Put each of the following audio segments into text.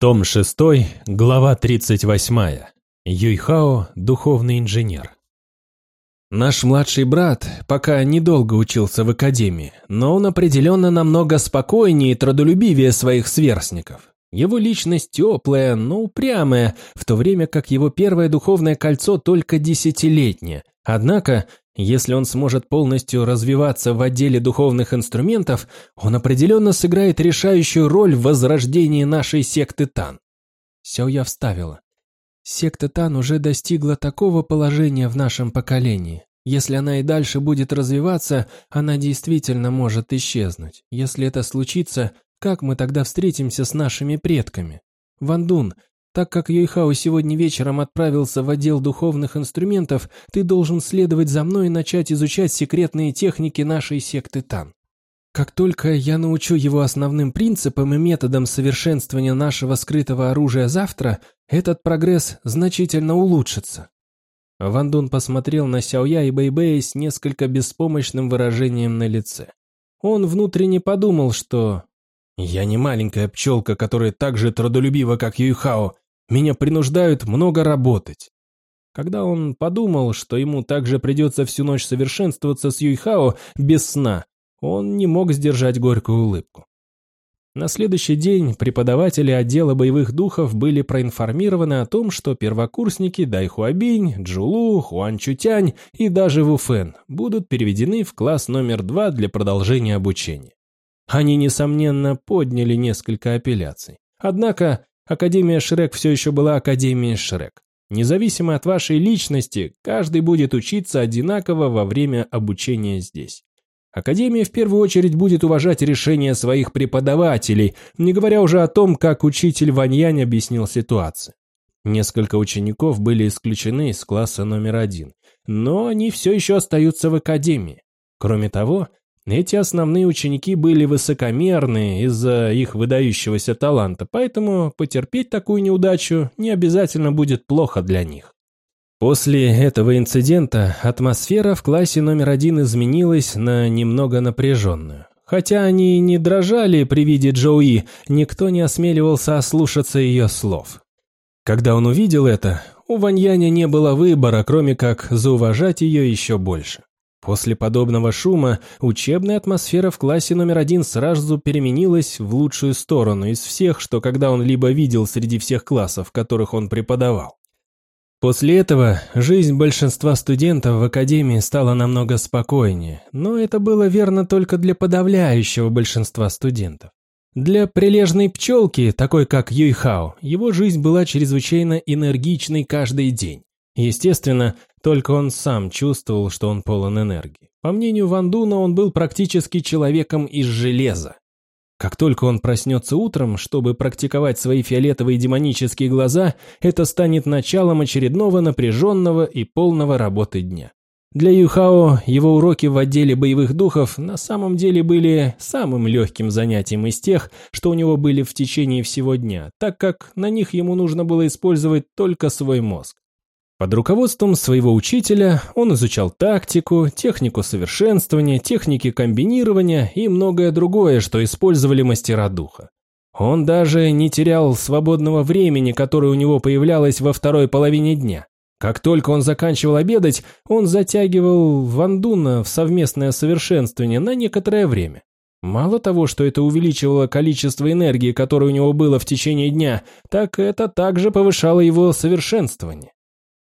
Том 6, глава 38. Юйхао, духовный инженер. Наш младший брат пока недолго учился в академии, но он определенно намного спокойнее и трудолюбивее своих сверстников. Его личность теплая, но упрямая, в то время как его первое духовное кольцо только десятилетнее. Однако если он сможет полностью развиваться в отделе духовных инструментов, он определенно сыграет решающую роль в возрождении нашей секты Тан. Сяоя вставила. Секта Тан уже достигла такого положения в нашем поколении. Если она и дальше будет развиваться, она действительно может исчезнуть. Если это случится, как мы тогда встретимся с нашими предками? Вандун, так как Юйхао сегодня вечером отправился в отдел духовных инструментов, ты должен следовать за мной и начать изучать секретные техники нашей секты Тан. Как только я научу его основным принципам и методам совершенствования нашего скрытого оружия завтра, этот прогресс значительно улучшится. Ван Дун посмотрел на Сяоя и Бэйбэя с несколько беспомощным выражением на лице. Он внутренне подумал, что «Я не маленькая пчелка, которая так же трудолюбива, как Юйхао. Меня принуждают много работать». Когда он подумал, что ему также придется всю ночь совершенствоваться с Юйхао без сна, он не мог сдержать горькую улыбку. На следующий день преподаватели отдела боевых духов были проинформированы о том, что первокурсники Дайхуабинь, Джулу, Хуан Чутянь и даже Вуфен будут переведены в класс номер два для продолжения обучения. Они, несомненно, подняли несколько апелляций. Однако Академия Шрек все еще была Академией Шрек. Независимо от вашей личности, каждый будет учиться одинаково во время обучения здесь. Академия в первую очередь будет уважать решения своих преподавателей, не говоря уже о том, как учитель Ваньянь объяснил ситуацию. Несколько учеников были исключены из класса номер один, но они все еще остаются в академии. Кроме того, эти основные ученики были высокомерны из-за их выдающегося таланта, поэтому потерпеть такую неудачу не обязательно будет плохо для них. После этого инцидента атмосфера в классе номер один изменилась на немного напряженную. Хотя они не дрожали при виде Джоуи, никто не осмеливался ослушаться ее слов. Когда он увидел это, у Ваньяня не было выбора, кроме как зауважать ее еще больше. После подобного шума учебная атмосфера в классе номер один сразу переменилась в лучшую сторону из всех, что когда он либо видел среди всех классов, которых он преподавал. После этого жизнь большинства студентов в академии стала намного спокойнее, но это было верно только для подавляющего большинства студентов. Для прилежной пчелки, такой как Юйхао, его жизнь была чрезвычайно энергичной каждый день. Естественно, только он сам чувствовал, что он полон энергии. По мнению Ван Дуна, он был практически человеком из железа. Как только он проснется утром, чтобы практиковать свои фиолетовые демонические глаза, это станет началом очередного напряженного и полного работы дня. Для Юхао его уроки в отделе боевых духов на самом деле были самым легким занятием из тех, что у него были в течение всего дня, так как на них ему нужно было использовать только свой мозг. Под руководством своего учителя он изучал тактику, технику совершенствования, техники комбинирования и многое другое, что использовали мастера духа. Он даже не терял свободного времени, которое у него появлялось во второй половине дня. Как только он заканчивал обедать, он затягивал Вандуна в совместное совершенствование на некоторое время. Мало того, что это увеличивало количество энергии, которое у него было в течение дня, так это также повышало его совершенствование.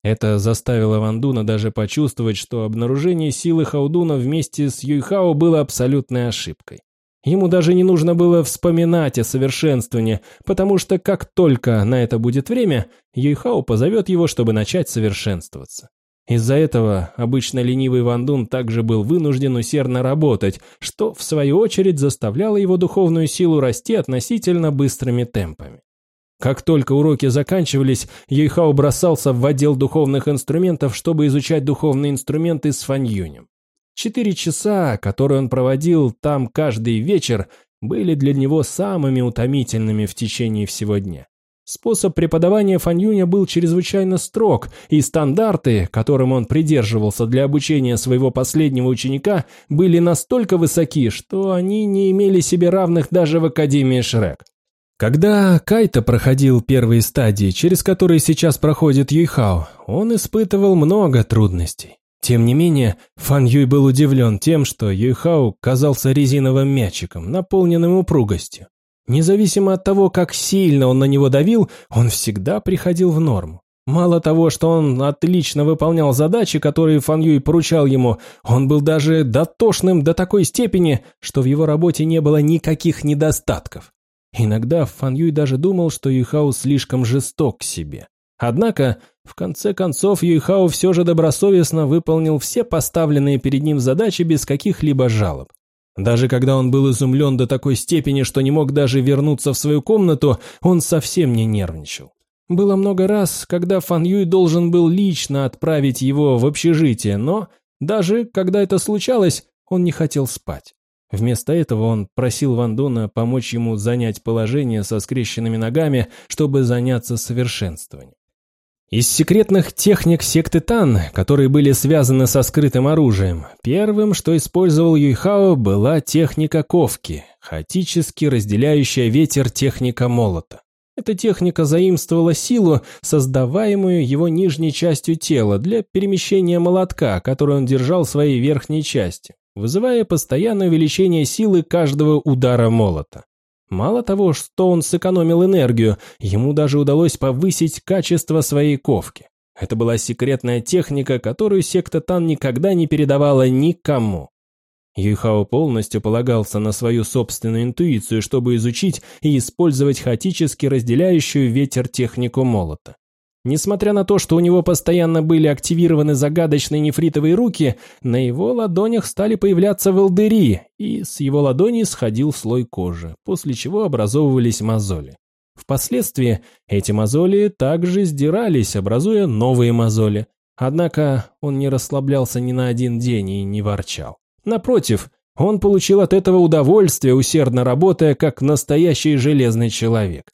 Это заставило Вандуна даже почувствовать, что обнаружение силы Хаудуна вместе с Юйхао было абсолютной ошибкой. Ему даже не нужно было вспоминать о совершенствовании, потому что как только на это будет время, Юйхао позовет его, чтобы начать совершенствоваться. Из-за этого обычно ленивый Вандун также был вынужден усердно работать, что в свою очередь заставляло его духовную силу расти относительно быстрыми темпами. Как только уроки заканчивались, Юйхао бросался в отдел духовных инструментов, чтобы изучать духовные инструменты с Фаньюнем. Четыре часа, которые он проводил там каждый вечер, были для него самыми утомительными в течение всего дня. Способ преподавания Фаньюня был чрезвычайно строг, и стандарты, которым он придерживался для обучения своего последнего ученика, были настолько высоки, что они не имели себе равных даже в Академии Шрек. Когда Кайта проходил первые стадии, через которые сейчас проходит Юйхао, он испытывал много трудностей. Тем не менее, Фан Юй был удивлен тем, что Юйхао казался резиновым мячиком, наполненным упругостью. Независимо от того, как сильно он на него давил, он всегда приходил в норму. Мало того, что он отлично выполнял задачи, которые Фан Юй поручал ему, он был даже дотошным до такой степени, что в его работе не было никаких недостатков. Иногда Фан Юй даже думал, что Юйхао слишком жесток к себе. Однако, в конце концов, Юйхао все же добросовестно выполнил все поставленные перед ним задачи без каких-либо жалоб. Даже когда он был изумлен до такой степени, что не мог даже вернуться в свою комнату, он совсем не нервничал. Было много раз, когда Фан Юй должен был лично отправить его в общежитие, но даже когда это случалось, он не хотел спать. Вместо этого он просил Ван Дуна помочь ему занять положение со скрещенными ногами, чтобы заняться совершенствованием. Из секретных техник секты Тан, которые были связаны со скрытым оружием, первым, что использовал Юйхао, была техника ковки, хаотически разделяющая ветер техника молота. Эта техника заимствовала силу, создаваемую его нижней частью тела для перемещения молотка, который он держал своей верхней частью, вызывая постоянное увеличение силы каждого удара молота. Мало того, что он сэкономил энергию, ему даже удалось повысить качество своей ковки. Это была секретная техника, которую секта Тан никогда не передавала никому. Юйхао полностью полагался на свою собственную интуицию, чтобы изучить и использовать хаотически разделяющую ветер технику молота. Несмотря на то, что у него постоянно были активированы загадочные нефритовые руки, на его ладонях стали появляться волдыри, и с его ладони сходил слой кожи, после чего образовывались мозоли. Впоследствии эти мозоли также сдирались, образуя новые мозоли. Однако он не расслаблялся ни на один день и не ворчал. Напротив, он получил от этого удовольствие, усердно работая как настоящий железный человек.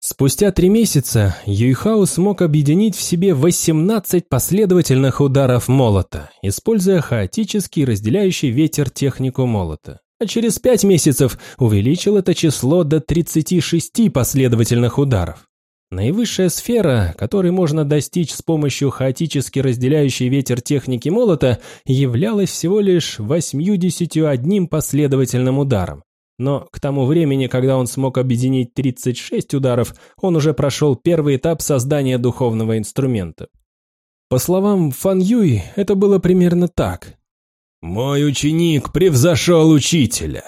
Спустя три месяца Юйхао смог объединить в себе 18 последовательных ударов молота, используя хаотический разделяющий ветер технику молота. А через пять месяцев увеличил это число до 36 последовательных ударов. Наивысшая сфера, которой можно достичь с помощью хаотически разделяющей ветер техники молота, являлась всего лишь 81 последовательным ударом. Но к тому времени, когда он смог объединить 36 ударов, он уже прошел первый этап создания духовного инструмента. По словам Фан Юй, это было примерно так. «Мой ученик превзошел учителя».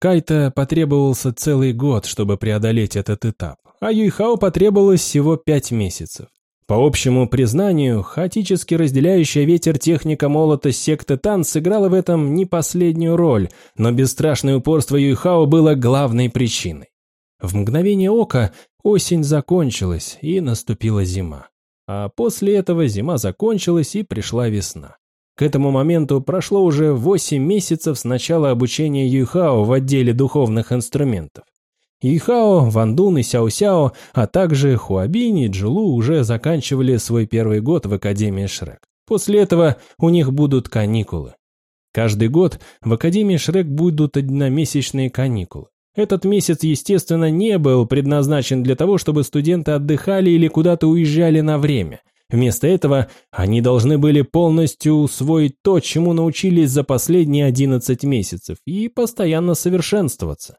Кайта потребовался целый год, чтобы преодолеть этот этап а Юйхао потребовалось всего пять месяцев. По общему признанию, хаотически разделяющая ветер техника молота секты Тан сыграла в этом не последнюю роль, но бесстрашное упорство Юйхао было главной причиной. В мгновение ока осень закончилась и наступила зима. А после этого зима закончилась и пришла весна. К этому моменту прошло уже 8 месяцев с начала обучения Юйхао в отделе духовных инструментов. Ихао, Вандун и Сяо-Сяо, а также Хуабинь и Джилу уже заканчивали свой первый год в Академии Шрек. После этого у них будут каникулы. Каждый год в Академии Шрек будут одномесячные каникулы. Этот месяц, естественно, не был предназначен для того, чтобы студенты отдыхали или куда-то уезжали на время. Вместо этого они должны были полностью усвоить то, чему научились за последние 11 месяцев, и постоянно совершенствоваться.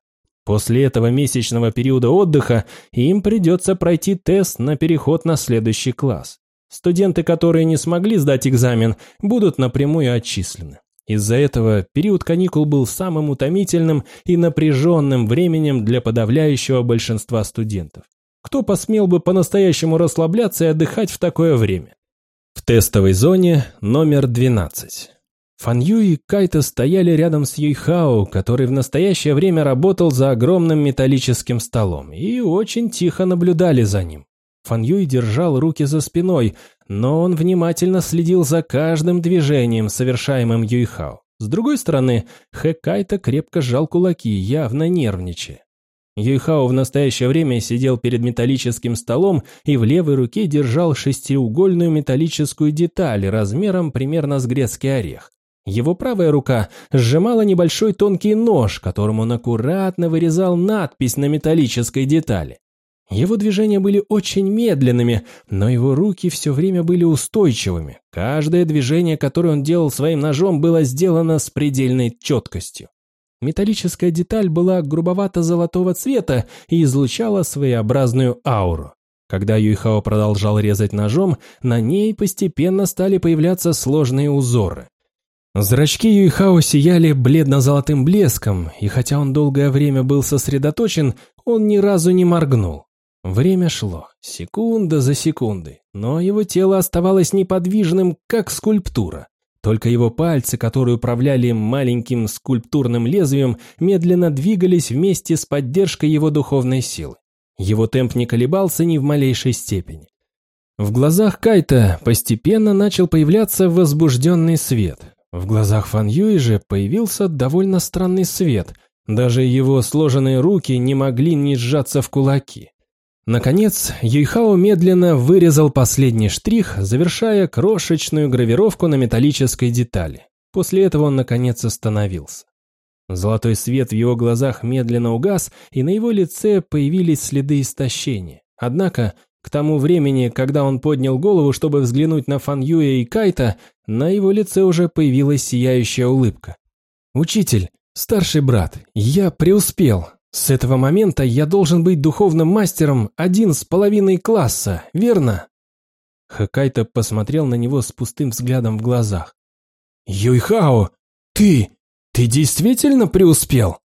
После этого месячного периода отдыха им придется пройти тест на переход на следующий класс. Студенты, которые не смогли сдать экзамен, будут напрямую отчислены. Из-за этого период каникул был самым утомительным и напряженным временем для подавляющего большинства студентов. Кто посмел бы по-настоящему расслабляться и отдыхать в такое время? В тестовой зоне номер 12. Фан Ю и Кайта стояли рядом с Юйхао, который в настоящее время работал за огромным металлическим столом, и очень тихо наблюдали за ним. Фан Юй держал руки за спиной, но он внимательно следил за каждым движением, совершаемым Юйхао. С другой стороны, Хэ Кайта крепко сжал кулаки, явно нервничая. Юйхао в настоящее время сидел перед металлическим столом и в левой руке держал шестиугольную металлическую деталь размером примерно с грецкий орех. Его правая рука сжимала небольшой тонкий нож, которым он аккуратно вырезал надпись на металлической детали. Его движения были очень медленными, но его руки все время были устойчивыми. Каждое движение, которое он делал своим ножом, было сделано с предельной четкостью. Металлическая деталь была грубовато-золотого цвета и излучала своеобразную ауру. Когда Юйхао продолжал резать ножом, на ней постепенно стали появляться сложные узоры. Зрачки Юйхао сияли бледно-золотым блеском, и хотя он долгое время был сосредоточен, он ни разу не моргнул. Время шло, секунда за секундой, но его тело оставалось неподвижным, как скульптура. Только его пальцы, которые управляли маленьким скульптурным лезвием, медленно двигались вместе с поддержкой его духовной силы. Его темп не колебался ни в малейшей степени. В глазах Кайта постепенно начал появляться возбужденный свет. В глазах Фан Юи же появился довольно странный свет. Даже его сложенные руки не могли не сжаться в кулаки. Наконец, Юйхао медленно вырезал последний штрих, завершая крошечную гравировку на металлической детали. После этого он, наконец, остановился. Золотой свет в его глазах медленно угас, и на его лице появились следы истощения. Однако, к тому времени, когда он поднял голову, чтобы взглянуть на Фан Юя и Кайта, на его лице уже появилась сияющая улыбка. «Учитель, старший брат, я преуспел. С этого момента я должен быть духовным мастером один с половиной класса, верно? Хакайто посмотрел на него с пустым взглядом в глазах. «Юйхао, ты... ты действительно преуспел?»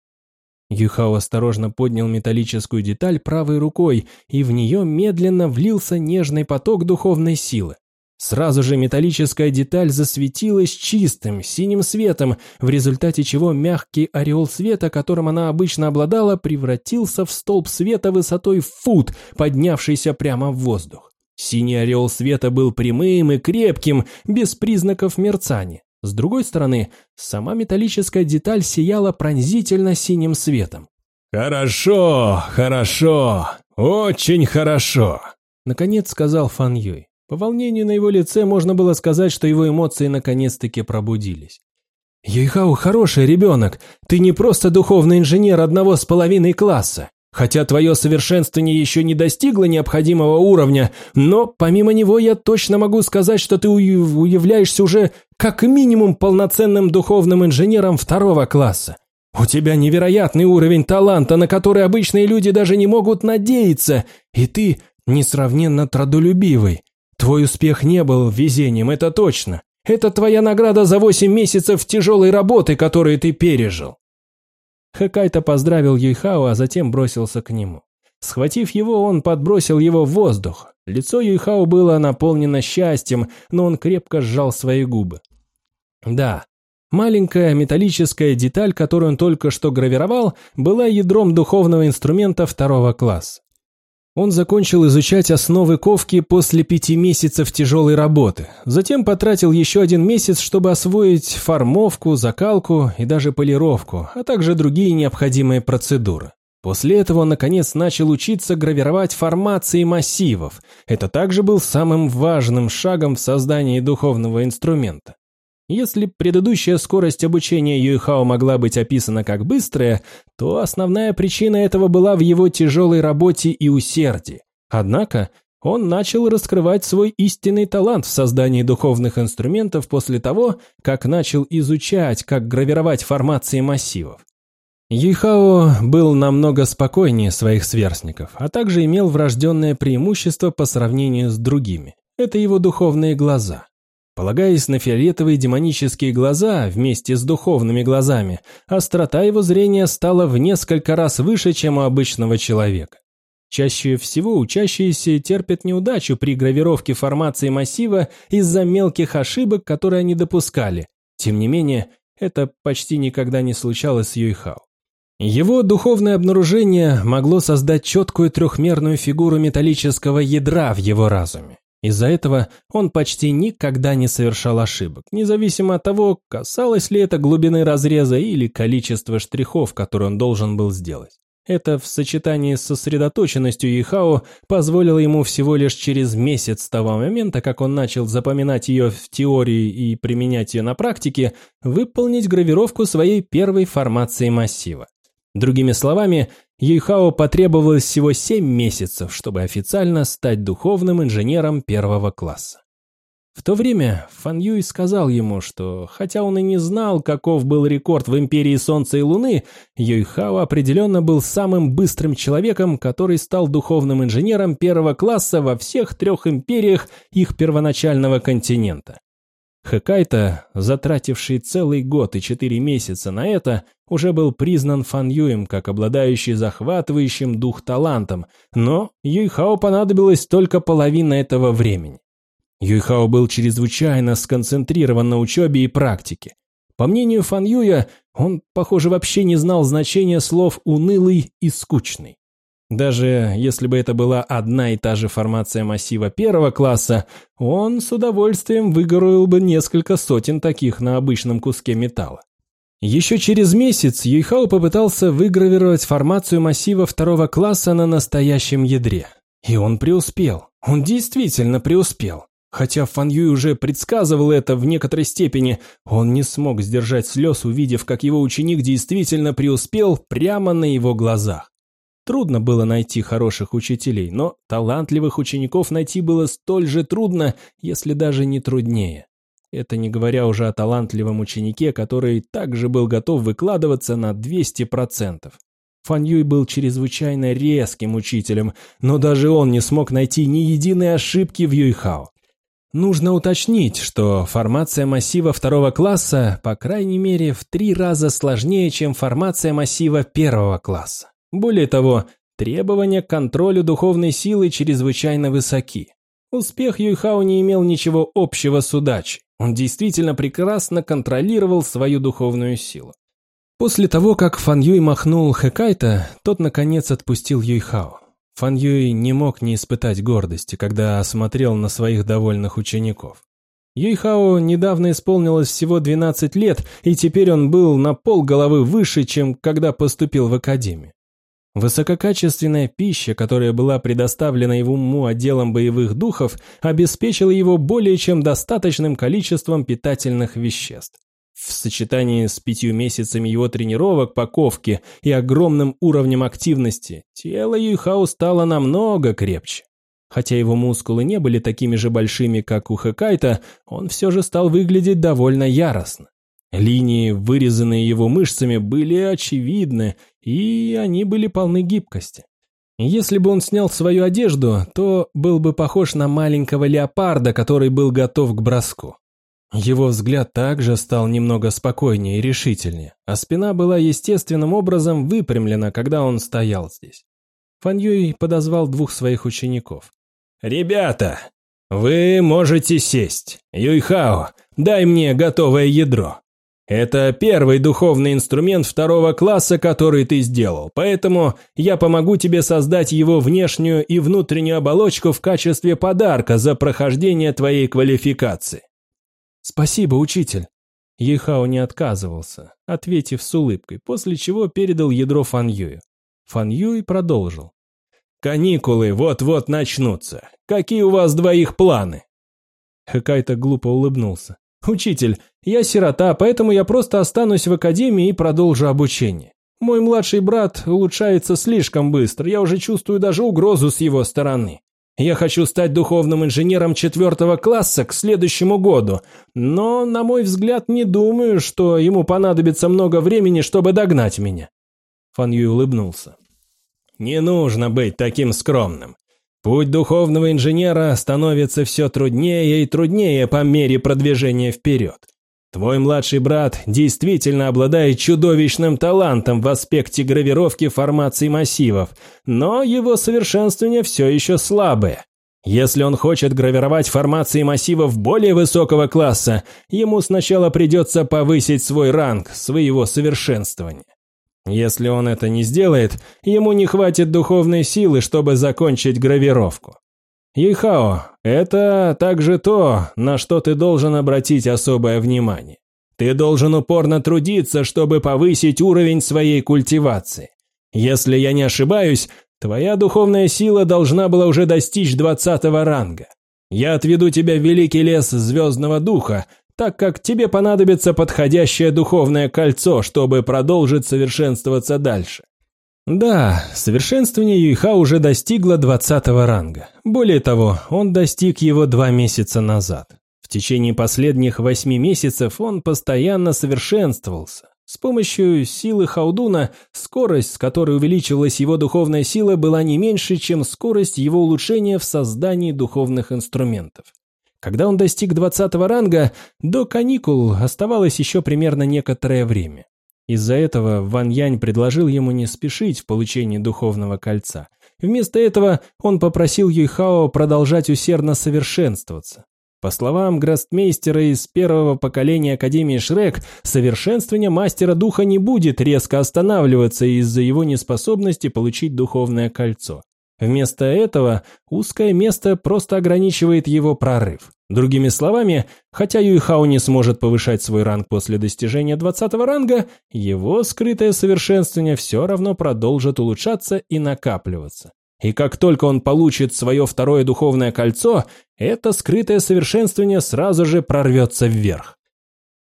Юйхао осторожно поднял металлическую деталь правой рукой, и в нее медленно влился нежный поток духовной силы. Сразу же металлическая деталь засветилась чистым, синим светом, в результате чего мягкий ореол света, которым она обычно обладала, превратился в столб света высотой в фут, поднявшийся прямо в воздух. Синий ореол света был прямым и крепким, без признаков мерцания. С другой стороны, сама металлическая деталь сияла пронзительно синим светом. «Хорошо, хорошо, очень хорошо», — наконец сказал Фан Юй. По волнению на его лице можно было сказать, что его эмоции наконец-таки пробудились. «Юйхау хороший ребенок. Ты не просто духовный инженер одного с половиной класса. Хотя твое совершенствование еще не достигло необходимого уровня, но помимо него я точно могу сказать, что ты уявляешься уже как минимум полноценным духовным инженером второго класса. У тебя невероятный уровень таланта, на который обычные люди даже не могут надеяться, и ты несравненно трудолюбивый. Твой успех не был везением, это точно. Это твоя награда за восемь месяцев тяжелой работы, которую ты пережил. Хакайта поздравил Юйхао, а затем бросился к нему. Схватив его, он подбросил его в воздух. Лицо Юйхао было наполнено счастьем, но он крепко сжал свои губы. Да, маленькая металлическая деталь, которую он только что гравировал, была ядром духовного инструмента второго класса. Он закончил изучать основы ковки после пяти месяцев тяжелой работы. Затем потратил еще один месяц, чтобы освоить формовку, закалку и даже полировку, а также другие необходимые процедуры. После этого он, наконец, начал учиться гравировать формации массивов. Это также был самым важным шагом в создании духовного инструмента. Если предыдущая скорость обучения Юйхао могла быть описана как быстрая, то основная причина этого была в его тяжелой работе и усердии. Однако он начал раскрывать свой истинный талант в создании духовных инструментов после того, как начал изучать, как гравировать формации массивов. Юйхао был намного спокойнее своих сверстников, а также имел врожденное преимущество по сравнению с другими. Это его духовные глаза – Полагаясь на фиолетовые демонические глаза вместе с духовными глазами, острота его зрения стала в несколько раз выше, чем у обычного человека. Чаще всего учащиеся терпят неудачу при гравировке формации массива из-за мелких ошибок, которые они допускали. Тем не менее, это почти никогда не случалось с Юйхао. Его духовное обнаружение могло создать четкую трехмерную фигуру металлического ядра в его разуме. Из-за этого он почти никогда не совершал ошибок, независимо от того, касалось ли это глубины разреза или количества штрихов, которые он должен был сделать. Это в сочетании с сосредоточенностью Ихао позволило ему всего лишь через месяц с того момента, как он начал запоминать ее в теории и применять ее на практике, выполнить гравировку своей первой формации массива. Другими словами, Юйхао потребовалось всего 7 месяцев, чтобы официально стать духовным инженером первого класса. В то время Фан Юй сказал ему, что, хотя он и не знал, каков был рекорд в Империи Солнца и Луны, Юйхао определенно был самым быстрым человеком, который стал духовным инженером первого класса во всех трех империях их первоначального континента. Хэкайта, затративший целый год и четыре месяца на это, уже был признан Фан Юем как обладающий захватывающим дух талантом, но Юйхао понадобилась только половина этого времени. Юйхао был чрезвычайно сконцентрирован на учебе и практике. По мнению Фан Юя, он, похоже, вообще не знал значения слов «унылый» и «скучный». Даже если бы это была одна и та же формация массива первого класса, он с удовольствием выгоруил бы несколько сотен таких на обычном куске металла. Еще через месяц Юйхао попытался выгравировать формацию массива второго класса на настоящем ядре. И он преуспел. Он действительно преуспел. Хотя Фан Юй уже предсказывал это в некоторой степени, он не смог сдержать слез, увидев, как его ученик действительно преуспел прямо на его глазах. Трудно было найти хороших учителей, но талантливых учеников найти было столь же трудно, если даже не труднее. Это не говоря уже о талантливом ученике, который также был готов выкладываться на 200%. Фан Юй был чрезвычайно резким учителем, но даже он не смог найти ни единой ошибки в Юйхао. Нужно уточнить, что формация массива второго класса, по крайней мере, в три раза сложнее, чем формация массива первого класса. Более того, требования к контролю духовной силы чрезвычайно высоки. Успех Юйхао не имел ничего общего с удачей. Он действительно прекрасно контролировал свою духовную силу. После того, как Фан Юй махнул Хэкайта, тот наконец отпустил Юйхао. Фан Юй не мог не испытать гордости, когда осмотрел на своих довольных учеников. Юйхао недавно исполнилось всего 12 лет, и теперь он был на пол головы выше, чем когда поступил в академию. Высококачественная пища, которая была предоставлена ему отделом боевых духов, обеспечила его более чем достаточным количеством питательных веществ. В сочетании с пятью месяцами его тренировок по и огромным уровнем активности, тело Юйхао стало намного крепче. Хотя его мускулы не были такими же большими, как у Хэкайта, он все же стал выглядеть довольно яростно. Линии, вырезанные его мышцами, были очевидны, и они были полны гибкости. Если бы он снял свою одежду, то был бы похож на маленького леопарда, который был готов к броску. Его взгляд также стал немного спокойнее и решительнее, а спина была естественным образом выпрямлена, когда он стоял здесь. Фан Юй подозвал двух своих учеников. «Ребята, вы можете сесть. Юйхао, дай мне готовое ядро. Это первый духовный инструмент второго класса, который ты сделал, поэтому я помогу тебе создать его внешнюю и внутреннюю оболочку в качестве подарка за прохождение твоей квалификации. «Спасибо, учитель!» Ехао не отказывался, ответив с улыбкой, после чего передал ядро Фан Юю. Фан Юй продолжил. «Каникулы вот-вот начнутся. Какие у вас двоих планы?» Хэкайто глупо улыбнулся. «Учитель, я сирота, поэтому я просто останусь в академии и продолжу обучение. Мой младший брат улучшается слишком быстро, я уже чувствую даже угрозу с его стороны. Я хочу стать духовным инженером четвертого класса к следующему году, но, на мой взгляд, не думаю, что ему понадобится много времени, чтобы догнать меня». Фан Юй улыбнулся. «Не нужно быть таким скромным. Путь духовного инженера становится все труднее и труднее по мере продвижения вперед. Твой младший брат действительно обладает чудовищным талантом в аспекте гравировки формаций массивов, но его совершенствование все еще слабое. Если он хочет гравировать формации массивов более высокого класса, ему сначала придется повысить свой ранг своего совершенствования. Если он это не сделает, ему не хватит духовной силы, чтобы закончить гравировку. Ихао, это также то, на что ты должен обратить особое внимание. Ты должен упорно трудиться, чтобы повысить уровень своей культивации. Если я не ошибаюсь, твоя духовная сила должна была уже достичь двадцатого ранга. Я отведу тебя в великий лес Звездного Духа, так как тебе понадобится подходящее духовное кольцо, чтобы продолжить совершенствоваться дальше. Да, совершенствование Юйха уже достигло двадцатого ранга. Более того, он достиг его два месяца назад. В течение последних восьми месяцев он постоянно совершенствовался. С помощью силы Хаудуна скорость, с которой увеличивалась его духовная сила, была не меньше, чем скорость его улучшения в создании духовных инструментов. Когда он достиг 20 ранга, до каникул оставалось еще примерно некоторое время. Из-за этого Ван Янь предложил ему не спешить в получении духовного кольца. Вместо этого он попросил Юйхао продолжать усердно совершенствоваться. По словам грастмейстера из первого поколения Академии Шрек, совершенствование мастера духа не будет резко останавливаться из-за его неспособности получить духовное кольцо. Вместо этого узкое место просто ограничивает его прорыв. Другими словами, хотя Юйхао не сможет повышать свой ранг после достижения 20 ранга, его скрытое совершенствование все равно продолжит улучшаться и накапливаться. И как только он получит свое второе духовное кольцо, это скрытое совершенствование сразу же прорвется вверх.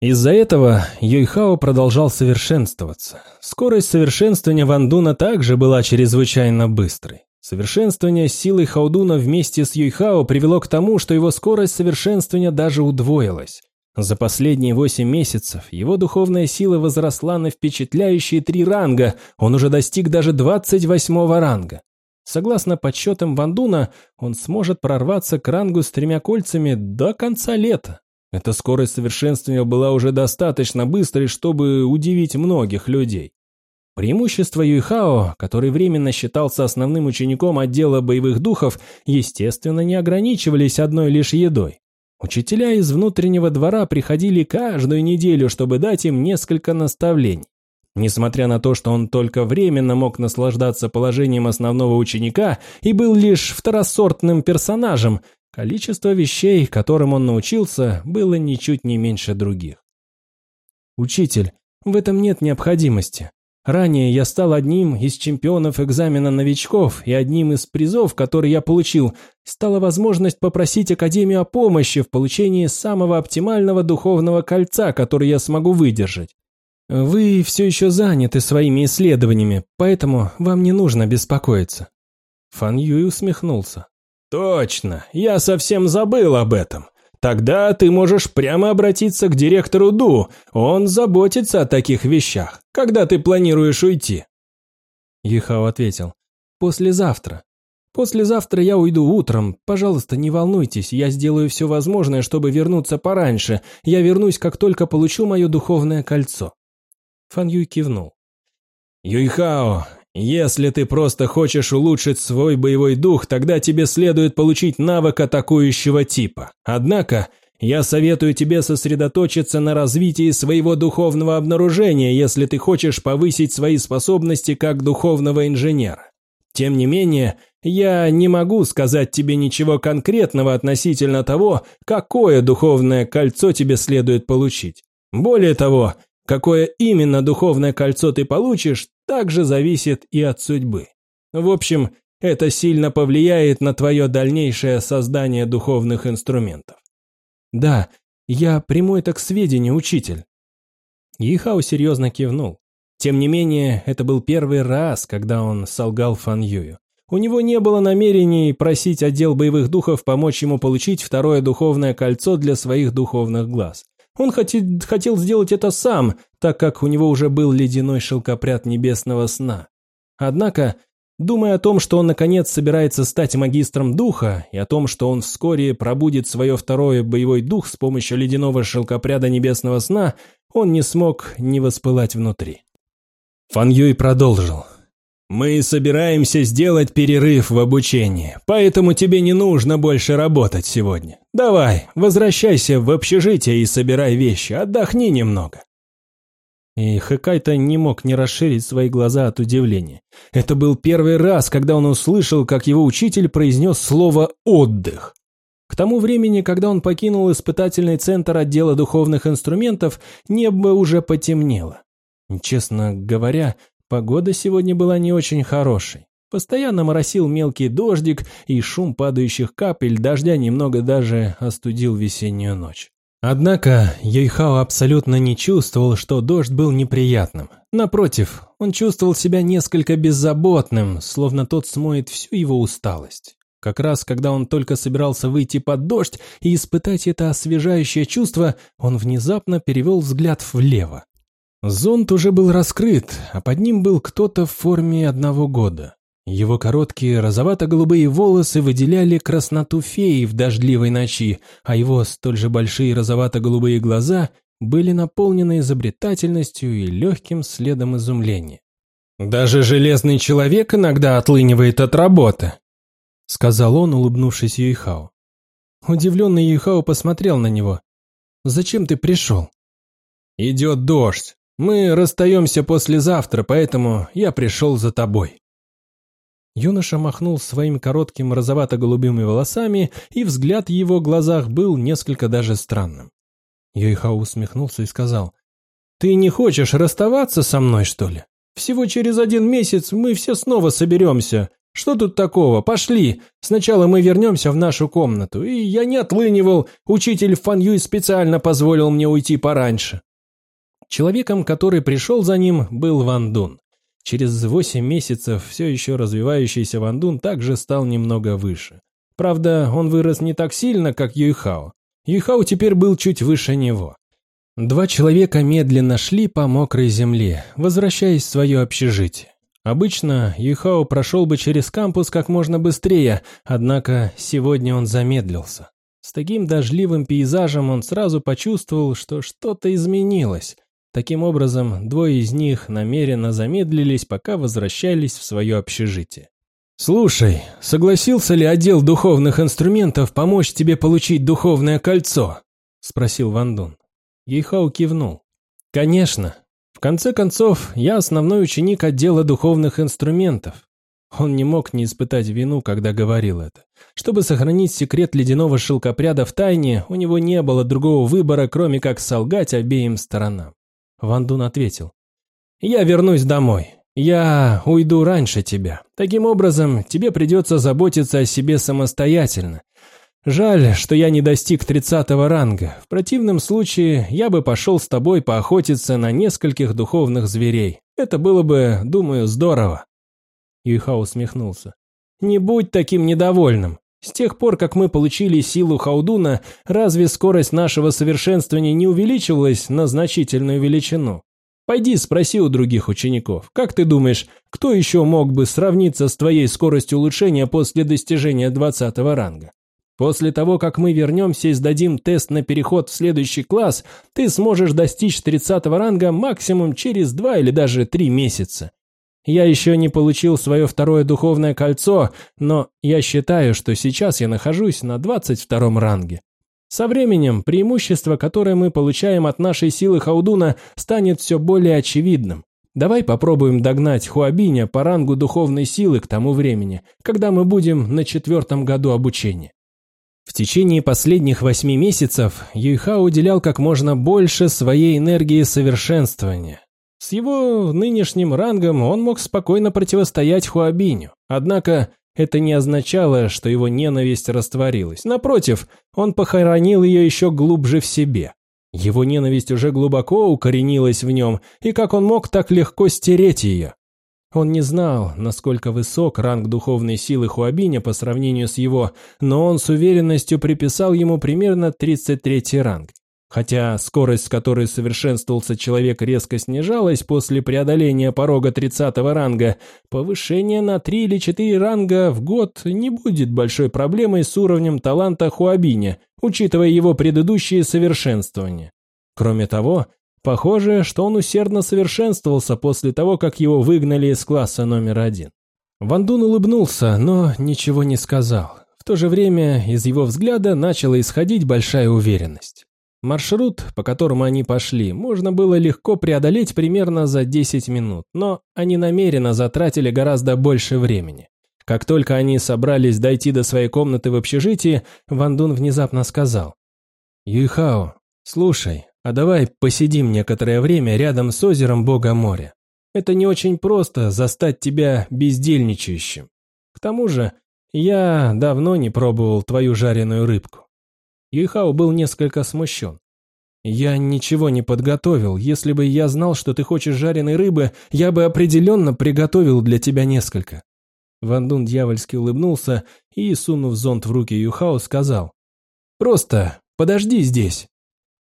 Из-за этого Юйхао продолжал совершенствоваться. Скорость совершенствования Вандуна также была чрезвычайно быстрой. Совершенствование силы Хаудуна вместе с Юйхао привело к тому, что его скорость совершенствования даже удвоилась. За последние восемь месяцев его духовная сила возросла на впечатляющие три ранга, он уже достиг даже двадцать восьмого ранга. Согласно подсчетам Вандуна, он сможет прорваться к рангу с тремя кольцами до конца лета. Эта скорость совершенствования была уже достаточно быстрой, чтобы удивить многих людей. Преимущества Юйхао, который временно считался основным учеником отдела боевых духов, естественно, не ограничивались одной лишь едой. Учителя из внутреннего двора приходили каждую неделю, чтобы дать им несколько наставлений. Несмотря на то, что он только временно мог наслаждаться положением основного ученика и был лишь второсортным персонажем, количество вещей, которым он научился, было ничуть не меньше других. «Учитель, в этом нет необходимости. Ранее я стал одним из чемпионов экзамена новичков, и одним из призов, который я получил, стала возможность попросить Академию о помощи в получении самого оптимального духовного кольца, который я смогу выдержать. Вы все еще заняты своими исследованиями, поэтому вам не нужно беспокоиться. Фан Юй усмехнулся. «Точно, я совсем забыл об этом. Тогда ты можешь прямо обратиться к директору Ду, он заботится о таких вещах. Когда ты планируешь уйти?» Юхао ответил. «Послезавтра. Послезавтра я уйду утром. Пожалуйста, не волнуйтесь, я сделаю все возможное, чтобы вернуться пораньше. Я вернусь, как только получу мое духовное кольцо». Фан Юй кивнул. «Юйхао, если ты просто хочешь улучшить свой боевой дух, тогда тебе следует получить навык атакующего типа. Однако, я советую тебе сосредоточиться на развитии своего духовного обнаружения, если ты хочешь повысить свои способности как духовного инженера. Тем не менее, я не могу сказать тебе ничего конкретного относительно того, какое духовное кольцо тебе следует получить. Более того, Какое именно духовное кольцо ты получишь, также зависит и от судьбы. В общем, это сильно повлияет на твое дальнейшее создание духовных инструментов. Да, я приму это к сведению, учитель. Ихау серьезно кивнул. Тем не менее, это был первый раз, когда он солгал Фан Юю. У него не было намерений просить отдел боевых духов помочь ему получить второе духовное кольцо для своих духовных глаз. Он хотел, хотел сделать это сам, так как у него уже был ледяной шелкопряд небесного сна. Однако, думая о том, что он наконец собирается стать магистром духа, и о том, что он вскоре пробудит свое второе боевой дух с помощью ледяного шелкопряда небесного сна, он не смог не воспылать внутри. Фан Юй продолжил. «Мы собираемся сделать перерыв в обучении, поэтому тебе не нужно больше работать сегодня. Давай, возвращайся в общежитие и собирай вещи, отдохни немного». И Хэкайта не мог не расширить свои глаза от удивления. Это был первый раз, когда он услышал, как его учитель произнес слово «отдых». К тому времени, когда он покинул испытательный центр отдела духовных инструментов, небо уже потемнело. Честно говоря, Погода сегодня была не очень хорошей. Постоянно моросил мелкий дождик, и шум падающих капель дождя немного даже остудил весеннюю ночь. Однако Юйхао абсолютно не чувствовал, что дождь был неприятным. Напротив, он чувствовал себя несколько беззаботным, словно тот смоет всю его усталость. Как раз, когда он только собирался выйти под дождь и испытать это освежающее чувство, он внезапно перевел взгляд влево. Зонт уже был раскрыт, а под ним был кто-то в форме одного года. Его короткие розовато-голубые волосы выделяли красноту феи в дождливой ночи, а его столь же большие розовато-голубые глаза были наполнены изобретательностью и легким следом изумления. «Даже железный человек иногда отлынивает от работы», — сказал он, улыбнувшись Юйхао. Удивленный Юйхао посмотрел на него. «Зачем ты пришел?» «Идет дождь. Мы расстаемся послезавтра, поэтому я пришел за тобой». Юноша махнул своими короткими розовато-голубыми волосами, и взгляд в его глазах был несколько даже странным. Йойхао усмехнулся и сказал, «Ты не хочешь расставаться со мной, что ли? Всего через один месяц мы все снова соберемся. Что тут такого? Пошли. Сначала мы вернемся в нашу комнату. И я не отлынивал. Учитель Фан Юй специально позволил мне уйти пораньше». Человеком, который пришел за ним, был Ван Дун. Через восемь месяцев все еще развивающийся Ван Дун также стал немного выше. Правда, он вырос не так сильно, как Юйхао. Юйхао теперь был чуть выше него. Два человека медленно шли по мокрой земле, возвращаясь в свое общежитие. Обычно Юйхао прошел бы через кампус как можно быстрее, однако сегодня он замедлился. С таким дождливым пейзажем он сразу почувствовал, что что-то изменилось. Таким образом, двое из них намеренно замедлились, пока возвращались в свое общежитие. «Слушай, согласился ли отдел духовных инструментов помочь тебе получить духовное кольцо?» – спросил Ван Дун. Ейхау кивнул. «Конечно. В конце концов, я основной ученик отдела духовных инструментов». Он не мог не испытать вину, когда говорил это. Чтобы сохранить секрет ледяного шелкопряда в тайне, у него не было другого выбора, кроме как солгать обеим сторонам. Ван Дун ответил. «Я вернусь домой. Я уйду раньше тебя. Таким образом, тебе придется заботиться о себе самостоятельно. Жаль, что я не достиг тридцатого ранга. В противном случае я бы пошел с тобой поохотиться на нескольких духовных зверей. Это было бы, думаю, здорово». Юйхао усмехнулся. «Не будь таким недовольным. С тех пор, как мы получили силу Хаудуна, разве скорость нашего совершенствования не увеличивалась на значительную величину? Пойди спроси у других учеников, как ты думаешь, кто еще мог бы сравниться с твоей скоростью улучшения после достижения 20 ранга? После того, как мы вернемся и сдадим тест на переход в следующий класс, ты сможешь достичь 30 ранга максимум через 2 или даже 3 месяца. Я еще не получил свое второе духовное кольцо, но я считаю, что сейчас я нахожусь на 22 ранге. Со временем преимущество, которое мы получаем от нашей силы Хаудуна, станет все более очевидным. Давай попробуем догнать Хуабиня по рангу духовной силы к тому времени, когда мы будем на четвертом году обучения. В течение последних восьми месяцев Юйха уделял как можно больше своей энергии совершенствования. С его нынешним рангом он мог спокойно противостоять Хуабиню. Однако это не означало, что его ненависть растворилась. Напротив, он похоронил ее еще глубже в себе. Его ненависть уже глубоко укоренилась в нем, и как он мог так легко стереть ее? Он не знал, насколько высок ранг духовной силы Хуабиня по сравнению с его, но он с уверенностью приписал ему примерно 33 ранг. Хотя скорость, с которой совершенствовался человек, резко снижалась после преодоления порога 30 ранга, повышение на 3 или 4 ранга в год не будет большой проблемой с уровнем таланта Хуабиня, учитывая его предыдущие совершенствования. Кроме того, похоже, что он усердно совершенствовался после того, как его выгнали из класса номер один. Вандун улыбнулся, но ничего не сказал. В то же время из его взгляда начала исходить большая уверенность. Маршрут, по которому они пошли, можно было легко преодолеть примерно за 10 минут, но они намеренно затратили гораздо больше времени. Как только они собрались дойти до своей комнаты в общежитии, Ван Дун внезапно сказал. «Юйхао, слушай, а давай посидим некоторое время рядом с озером Бога моря. Это не очень просто застать тебя бездельничающим. К тому же, я давно не пробовал твою жареную рыбку. Юйхао был несколько смущен. «Я ничего не подготовил. Если бы я знал, что ты хочешь жареной рыбы, я бы определенно приготовил для тебя несколько». Ван Дун дьявольски улыбнулся и, сунув зонт в руки Юхао, сказал. «Просто подожди здесь».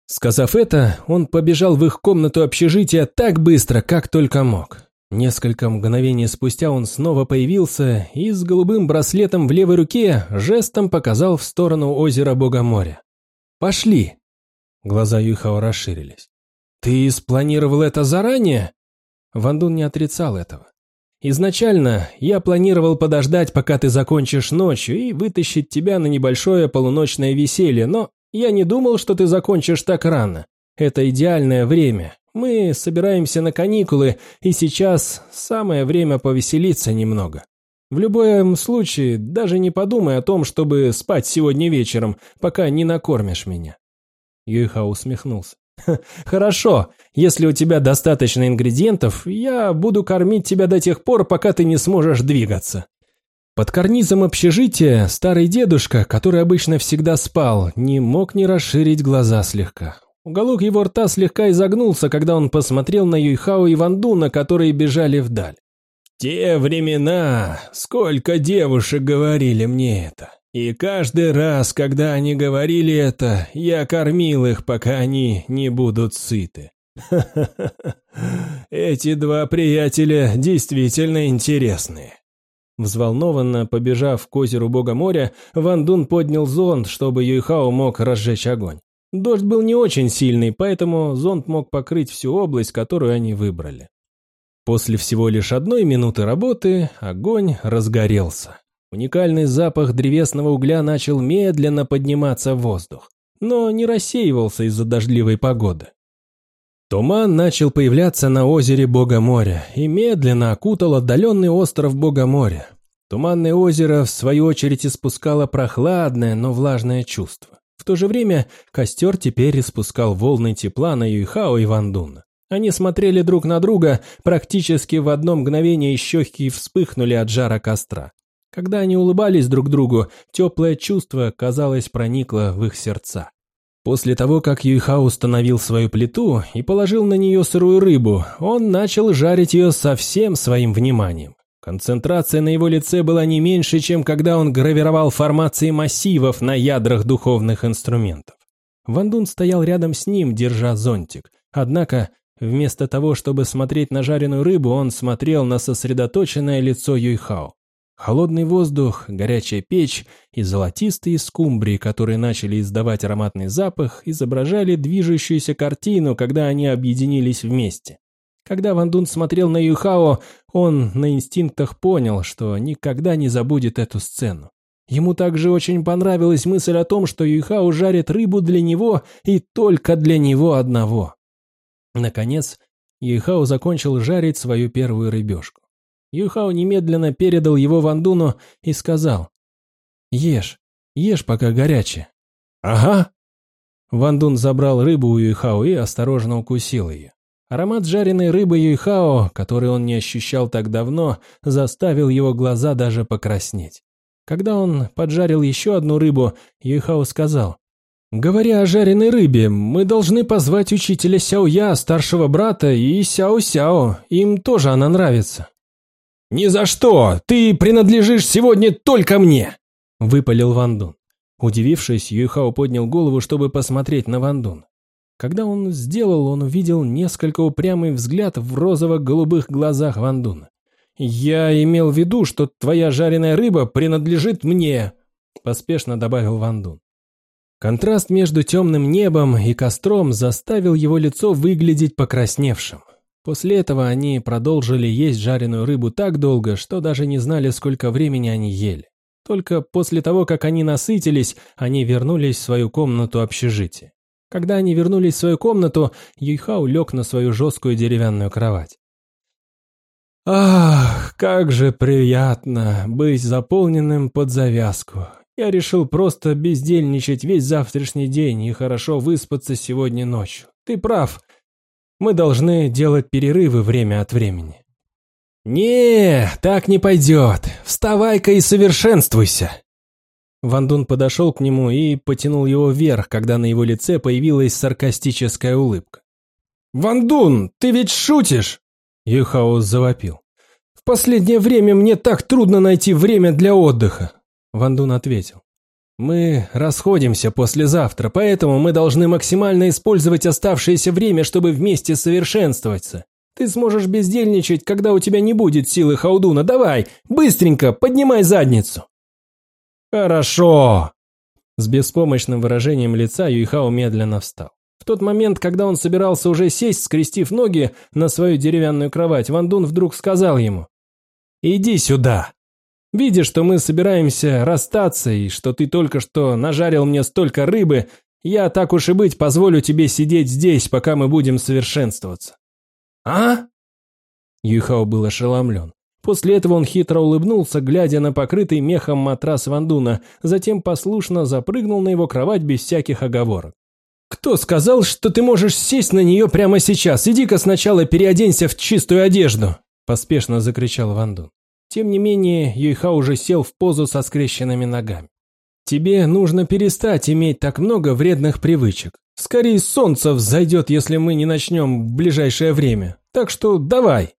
Сказав это, он побежал в их комнату общежития так быстро, как только мог. Несколько мгновений спустя он снова появился и с голубым браслетом в левой руке жестом показал в сторону озера Бога моря. «Пошли!» Глаза Юхао расширились. «Ты спланировал это заранее?» Вандун не отрицал этого. «Изначально я планировал подождать, пока ты закончишь ночью, и вытащить тебя на небольшое полуночное веселье, но я не думал, что ты закончишь так рано. Это идеальное время. Мы собираемся на каникулы, и сейчас самое время повеселиться немного. В любом случае, даже не подумай о том, чтобы спать сегодня вечером, пока не накормишь меня. Юйха усмехнулся. «Хорошо, если у тебя достаточно ингредиентов, я буду кормить тебя до тех пор, пока ты не сможешь двигаться». Под карнизом общежития старый дедушка, который обычно всегда спал, не мог не расширить глаза слегка. Уголок его рта слегка изогнулся, когда он посмотрел на Юйхао и Вандуна, которые бежали вдаль. «В те времена сколько девушек говорили мне это. И каждый раз, когда они говорили это, я кормил их, пока они не будут сыты. Эти два приятеля действительно интересные. Взволнованно побежав к озеру Бога моря, Ван Дун поднял зонт, чтобы Юйхао мог разжечь огонь. Дождь был не очень сильный, поэтому зонт мог покрыть всю область, которую они выбрали. После всего лишь одной минуты работы огонь разгорелся. Уникальный запах древесного угля начал медленно подниматься в воздух, но не рассеивался из-за дождливой погоды. Туман начал появляться на озере Бога моря и медленно окутал отдаленный остров Бога моря. Туманное озеро, в свою очередь, испускало прохладное, но влажное чувство. В то же время костер теперь испускал волны тепла на Юйхао и Вандуна. Они смотрели друг на друга, практически в одно мгновение щеки вспыхнули от жара костра. Когда они улыбались друг другу, теплое чувство, казалось, проникло в их сердца. После того, как Юйхао установил свою плиту и положил на нее сырую рыбу, он начал жарить ее со всем своим вниманием. Концентрация на его лице была не меньше, чем когда он гравировал формации массивов на ядрах духовных инструментов. Вандун стоял рядом с ним, держа зонтик. Однако, вместо того, чтобы смотреть на жареную рыбу, он смотрел на сосредоточенное лицо Юйхао. Холодный воздух, горячая печь и золотистые скумбрии, которые начали издавать ароматный запах, изображали движущуюся картину, когда они объединились вместе. Когда Ван Дун смотрел на Юхао, он на инстинктах понял, что никогда не забудет эту сцену. Ему также очень понравилась мысль о том, что Юйхао жарит рыбу для него и только для него одного. Наконец, Юйхао закончил жарить свою первую рыбешку. Юхао немедленно передал его Вандуну и сказал «Ешь, ешь, пока горячее». «Ага». Вандун забрал рыбу у Юйхао и осторожно укусил ее. Аромат жареной рыбы Юйхао, который он не ощущал так давно, заставил его глаза даже покраснеть. Когда он поджарил еще одну рыбу, Юйхао сказал, «Говоря о жареной рыбе, мы должны позвать учителя Сяоя, старшего брата, и Сяо-Сяо, им тоже она нравится». «Ни за что! Ты принадлежишь сегодня только мне!» — выпалил Вандун. Удивившись, Юйхао поднял голову, чтобы посмотреть на Вандун. Когда он сделал, он увидел несколько упрямый взгляд в розово-голубых глазах Вандуна. «Я имел в виду, что твоя жареная рыба принадлежит мне», — поспешно добавил Вандун. Контраст между темным небом и костром заставил его лицо выглядеть покрасневшим. После этого они продолжили есть жареную рыбу так долго, что даже не знали, сколько времени они ели. Только после того, как они насытились, они вернулись в свою комнату общежития. Когда они вернулись в свою комнату, Юйхау лег на свою жесткую деревянную кровать. «Ах, как же приятно быть заполненным под завязку. Я решил просто бездельничать весь завтрашний день и хорошо выспаться сегодня ночью. Ты прав, Мы должны делать перерывы время от времени. «Не, так не пойдет. Вставай-ка и совершенствуйся!» Ван Дун подошел к нему и потянул его вверх, когда на его лице появилась саркастическая улыбка. «Ван Дун, ты ведь шутишь?» Юхао завопил. «В последнее время мне так трудно найти время для отдыха!» Ван Дун ответил. «Мы расходимся послезавтра, поэтому мы должны максимально использовать оставшееся время, чтобы вместе совершенствоваться. Ты сможешь бездельничать, когда у тебя не будет силы Хаудуна. Давай, быстренько, поднимай задницу!» «Хорошо!» С беспомощным выражением лица Юйхао медленно встал. В тот момент, когда он собирался уже сесть, скрестив ноги на свою деревянную кровать, Ван Дун вдруг сказал ему «Иди сюда!» Видя, что мы собираемся расстаться и что ты только что нажарил мне столько рыбы, я, так уж и быть, позволю тебе сидеть здесь, пока мы будем совершенствоваться». «А?» Юйхао был ошеломлен. После этого он хитро улыбнулся, глядя на покрытый мехом матрас Вандуна, затем послушно запрыгнул на его кровать без всяких оговорок. «Кто сказал, что ты можешь сесть на нее прямо сейчас? Иди-ка сначала переоденься в чистую одежду!» Поспешно закричал Вандун. Тем не менее, Юйха уже сел в позу со скрещенными ногами. «Тебе нужно перестать иметь так много вредных привычек. Скорее солнце взойдет, если мы не начнем в ближайшее время. Так что давай!»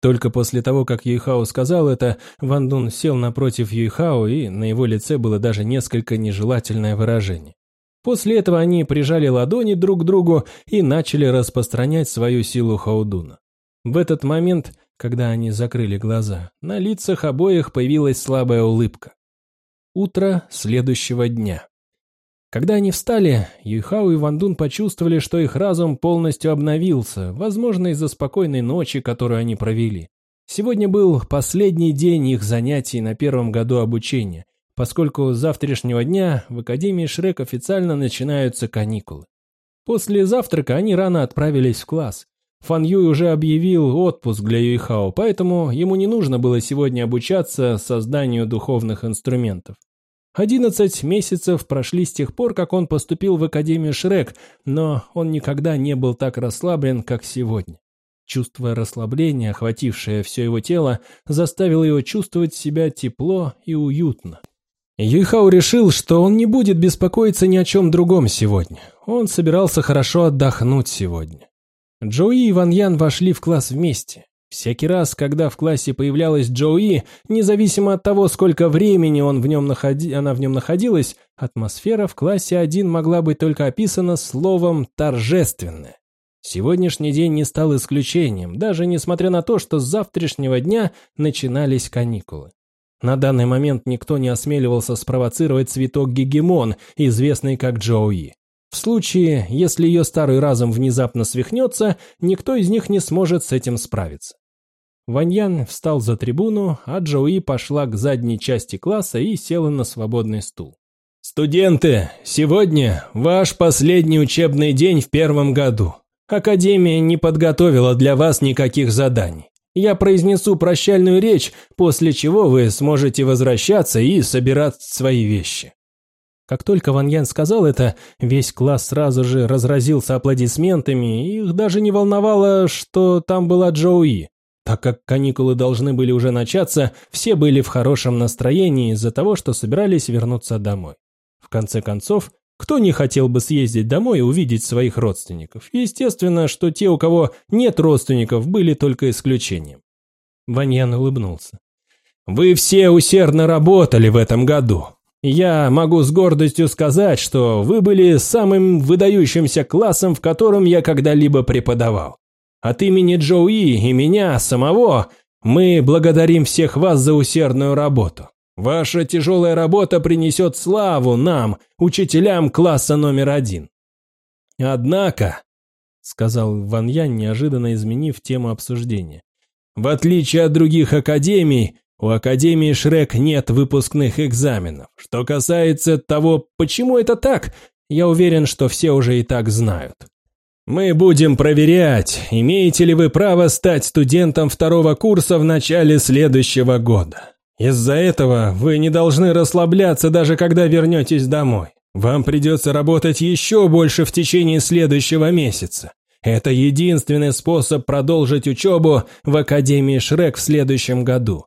Только после того, как Юйхао сказал это, Ван Дун сел напротив Юйхао, и на его лице было даже несколько нежелательное выражение. После этого они прижали ладони друг к другу и начали распространять свою силу Хаудуна. В этот момент, когда они закрыли глаза, на лицах обоих появилась слабая улыбка. Утро следующего дня. Когда они встали, Юйхао и Вандун почувствовали, что их разум полностью обновился, возможно, из-за спокойной ночи, которую они провели. Сегодня был последний день их занятий на первом году обучения, поскольку с завтрашнего дня в Академии Шрек официально начинаются каникулы. После завтрака они рано отправились в класс. Фан Юй уже объявил отпуск для Юйхао, поэтому ему не нужно было сегодня обучаться созданию духовных инструментов. Одиннадцать месяцев прошли с тех пор, как он поступил в Академию Шрек, но он никогда не был так расслаблен, как сегодня. Чувство расслабления, охватившее все его тело, заставило его чувствовать себя тепло и уютно. Юйхао решил, что он не будет беспокоиться ни о чем другом сегодня. Он собирался хорошо отдохнуть сегодня. Джоуи и Ван Ян вошли в класс вместе. Всякий раз, когда в классе появлялась Джоуи, независимо от того, сколько времени он в нем находи... она в нем находилась, атмосфера в классе один могла быть только описана словом «торжественная». Сегодняшний день не стал исключением, даже несмотря на то, что с завтрашнего дня начинались каникулы. На данный момент никто не осмеливался спровоцировать цветок Гегемон, известный как Джоуи. В случае, если ее старый разум внезапно свихнется, никто из них не сможет с этим справиться. Ваньян встал за трибуну, а Джоуи пошла к задней части класса и села на свободный стул. «Студенты, сегодня ваш последний учебный день в первом году. Академия не подготовила для вас никаких заданий. Я произнесу прощальную речь, после чего вы сможете возвращаться и собирать свои вещи». Как только Ван Ян сказал это, весь класс сразу же разразился аплодисментами, их даже не волновало, что там была Джоуи. Так как каникулы должны были уже начаться, все были в хорошем настроении из-за того, что собирались вернуться домой. В конце концов, кто не хотел бы съездить домой и увидеть своих родственников? Естественно, что те, у кого нет родственников, были только исключением. Ваньян улыбнулся. «Вы все усердно работали в этом году. Я могу с гордостью сказать, что вы были самым выдающимся классом, в котором я когда-либо преподавал. От имени Джоуи и меня самого мы благодарим всех вас за усердную работу. Ваша тяжелая работа принесет славу нам, учителям класса номер один. Однако, сказал Ван Ян, неожиданно изменив тему обсуждения, в отличие от других академий, у Академии Шрек нет выпускных экзаменов. Что касается того, почему это так, я уверен, что все уже и так знают. Мы будем проверять, имеете ли вы право стать студентом второго курса в начале следующего года. Из-за этого вы не должны расслабляться, даже когда вернетесь домой. Вам придется работать еще больше в течение следующего месяца. Это единственный способ продолжить учебу в Академии Шрек в следующем году.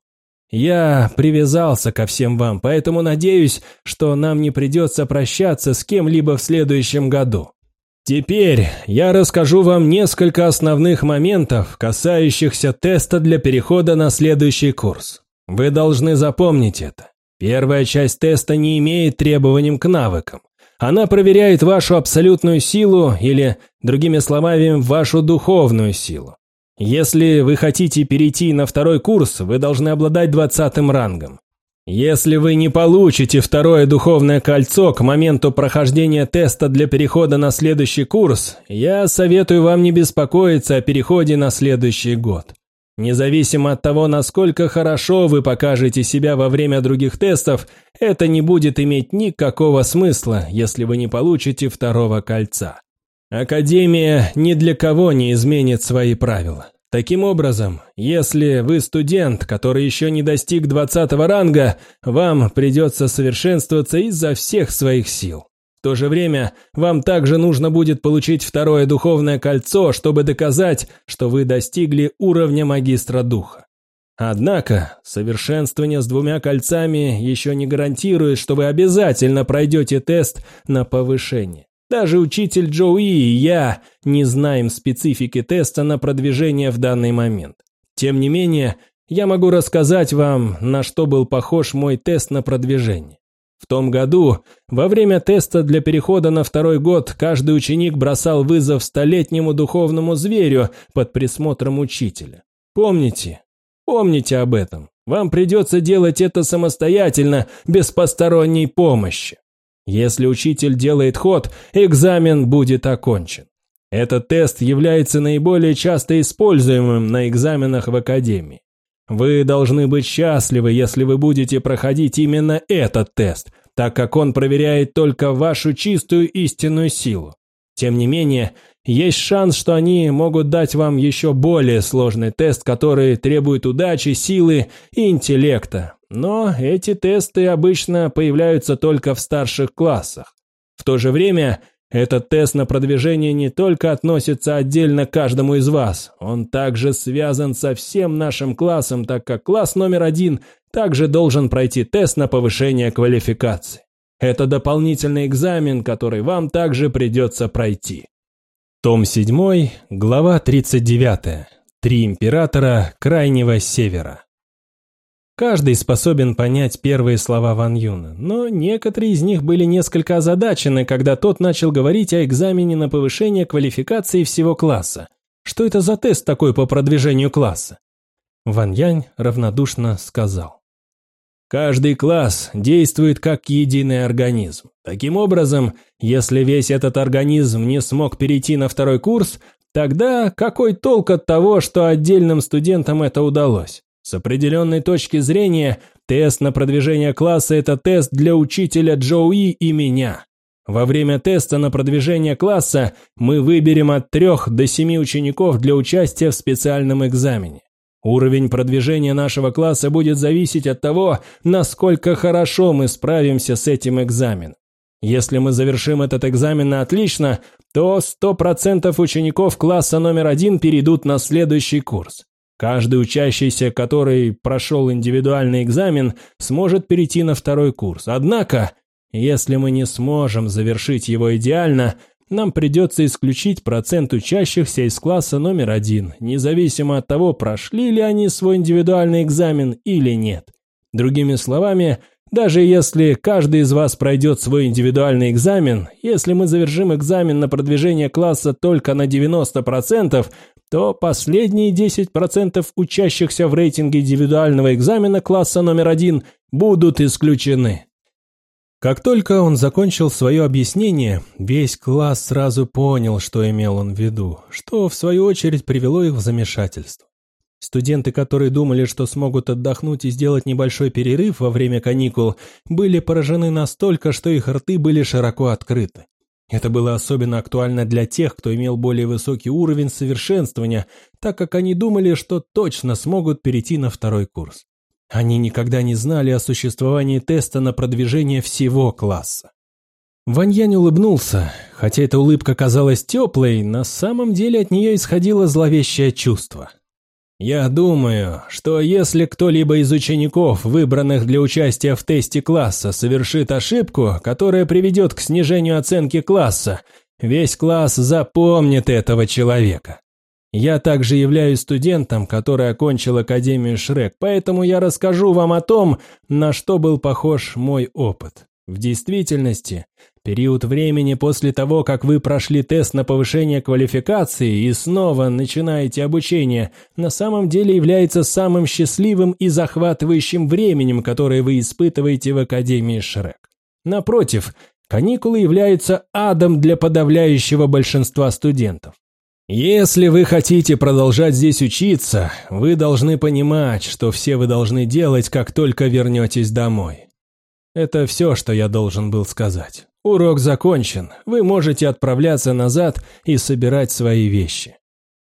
Я привязался ко всем вам, поэтому надеюсь, что нам не придется прощаться с кем-либо в следующем году. Теперь я расскажу вам несколько основных моментов, касающихся теста для перехода на следующий курс. Вы должны запомнить это. Первая часть теста не имеет требований к навыкам. Она проверяет вашу абсолютную силу или, другими словами, вашу духовную силу. Если вы хотите перейти на второй курс, вы должны обладать двадцатым рангом. Если вы не получите второе духовное кольцо к моменту прохождения теста для перехода на следующий курс, я советую вам не беспокоиться о переходе на следующий год. Независимо от того, насколько хорошо вы покажете себя во время других тестов, это не будет иметь никакого смысла, если вы не получите второго кольца. Академия ни для кого не изменит свои правила. Таким образом, если вы студент, который еще не достиг 20 ранга, вам придется совершенствоваться изо всех своих сил. В то же время, вам также нужно будет получить второе духовное кольцо, чтобы доказать, что вы достигли уровня магистра духа. Однако, совершенствование с двумя кольцами еще не гарантирует, что вы обязательно пройдете тест на повышение. Даже учитель Джоуи и я не знаем специфики теста на продвижение в данный момент. Тем не менее, я могу рассказать вам, на что был похож мой тест на продвижение. В том году, во время теста для перехода на второй год, каждый ученик бросал вызов столетнему духовному зверю под присмотром учителя. Помните? Помните об этом. Вам придется делать это самостоятельно, без посторонней помощи. Если учитель делает ход, экзамен будет окончен. Этот тест является наиболее часто используемым на экзаменах в академии. Вы должны быть счастливы, если вы будете проходить именно этот тест, так как он проверяет только вашу чистую истинную силу. Тем не менее, есть шанс, что они могут дать вам еще более сложный тест, который требует удачи, силы и интеллекта, но эти тесты обычно появляются только в старших классах. В то же время этот тест на продвижение не только относится отдельно к каждому из вас, он также связан со всем нашим классом, так как класс номер один также должен пройти тест на повышение квалификации. Это дополнительный экзамен, который вам также придется пройти. Том 7, глава 39. Три императора Крайнего Севера. Каждый способен понять первые слова Ван Юна, но некоторые из них были несколько озадачены, когда тот начал говорить о экзамене на повышение квалификации всего класса. Что это за тест такой по продвижению класса? Ван Янь равнодушно сказал. Каждый класс действует как единый организм. Таким образом, если весь этот организм не смог перейти на второй курс, тогда какой толк от того, что отдельным студентам это удалось? С определенной точки зрения, тест на продвижение класса – это тест для учителя Джоуи и меня. Во время теста на продвижение класса мы выберем от трех до семи учеников для участия в специальном экзамене. Уровень продвижения нашего класса будет зависеть от того, насколько хорошо мы справимся с этим экзаменом. Если мы завершим этот экзамен на отлично, то 100% учеников класса номер один перейдут на следующий курс. Каждый учащийся, который прошел индивидуальный экзамен, сможет перейти на второй курс. Однако, если мы не сможем завершить его идеально, нам придется исключить процент учащихся из класса номер один, независимо от того, прошли ли они свой индивидуальный экзамен или нет. Другими словами, даже если каждый из вас пройдет свой индивидуальный экзамен, если мы завершим экзамен на продвижение класса только на 90%, то последние 10% учащихся в рейтинге индивидуального экзамена класса номер один будут исключены. Как только он закончил свое объяснение, весь класс сразу понял, что имел он в виду, что в свою очередь привело их в замешательство. Студенты, которые думали, что смогут отдохнуть и сделать небольшой перерыв во время каникул, были поражены настолько, что их рты были широко открыты. Это было особенно актуально для тех, кто имел более высокий уровень совершенствования, так как они думали, что точно смогут перейти на второй курс. Они никогда не знали о существовании теста на продвижение всего класса. Ваньянь улыбнулся. Хотя эта улыбка казалась теплой, на самом деле от нее исходило зловещее чувство. «Я думаю, что если кто-либо из учеников, выбранных для участия в тесте класса, совершит ошибку, которая приведет к снижению оценки класса, весь класс запомнит этого человека. Я также являюсь студентом, который окончил Академию Шрек, поэтому я расскажу вам о том, на что был похож мой опыт. В действительности, период времени после того, как вы прошли тест на повышение квалификации и снова начинаете обучение, на самом деле является самым счастливым и захватывающим временем, которое вы испытываете в Академии Шрек. Напротив, каникулы являются адом для подавляющего большинства студентов. Если вы хотите продолжать здесь учиться, вы должны понимать, что все вы должны делать, как только вернетесь домой. Это все, что я должен был сказать. Урок закончен, вы можете отправляться назад и собирать свои вещи.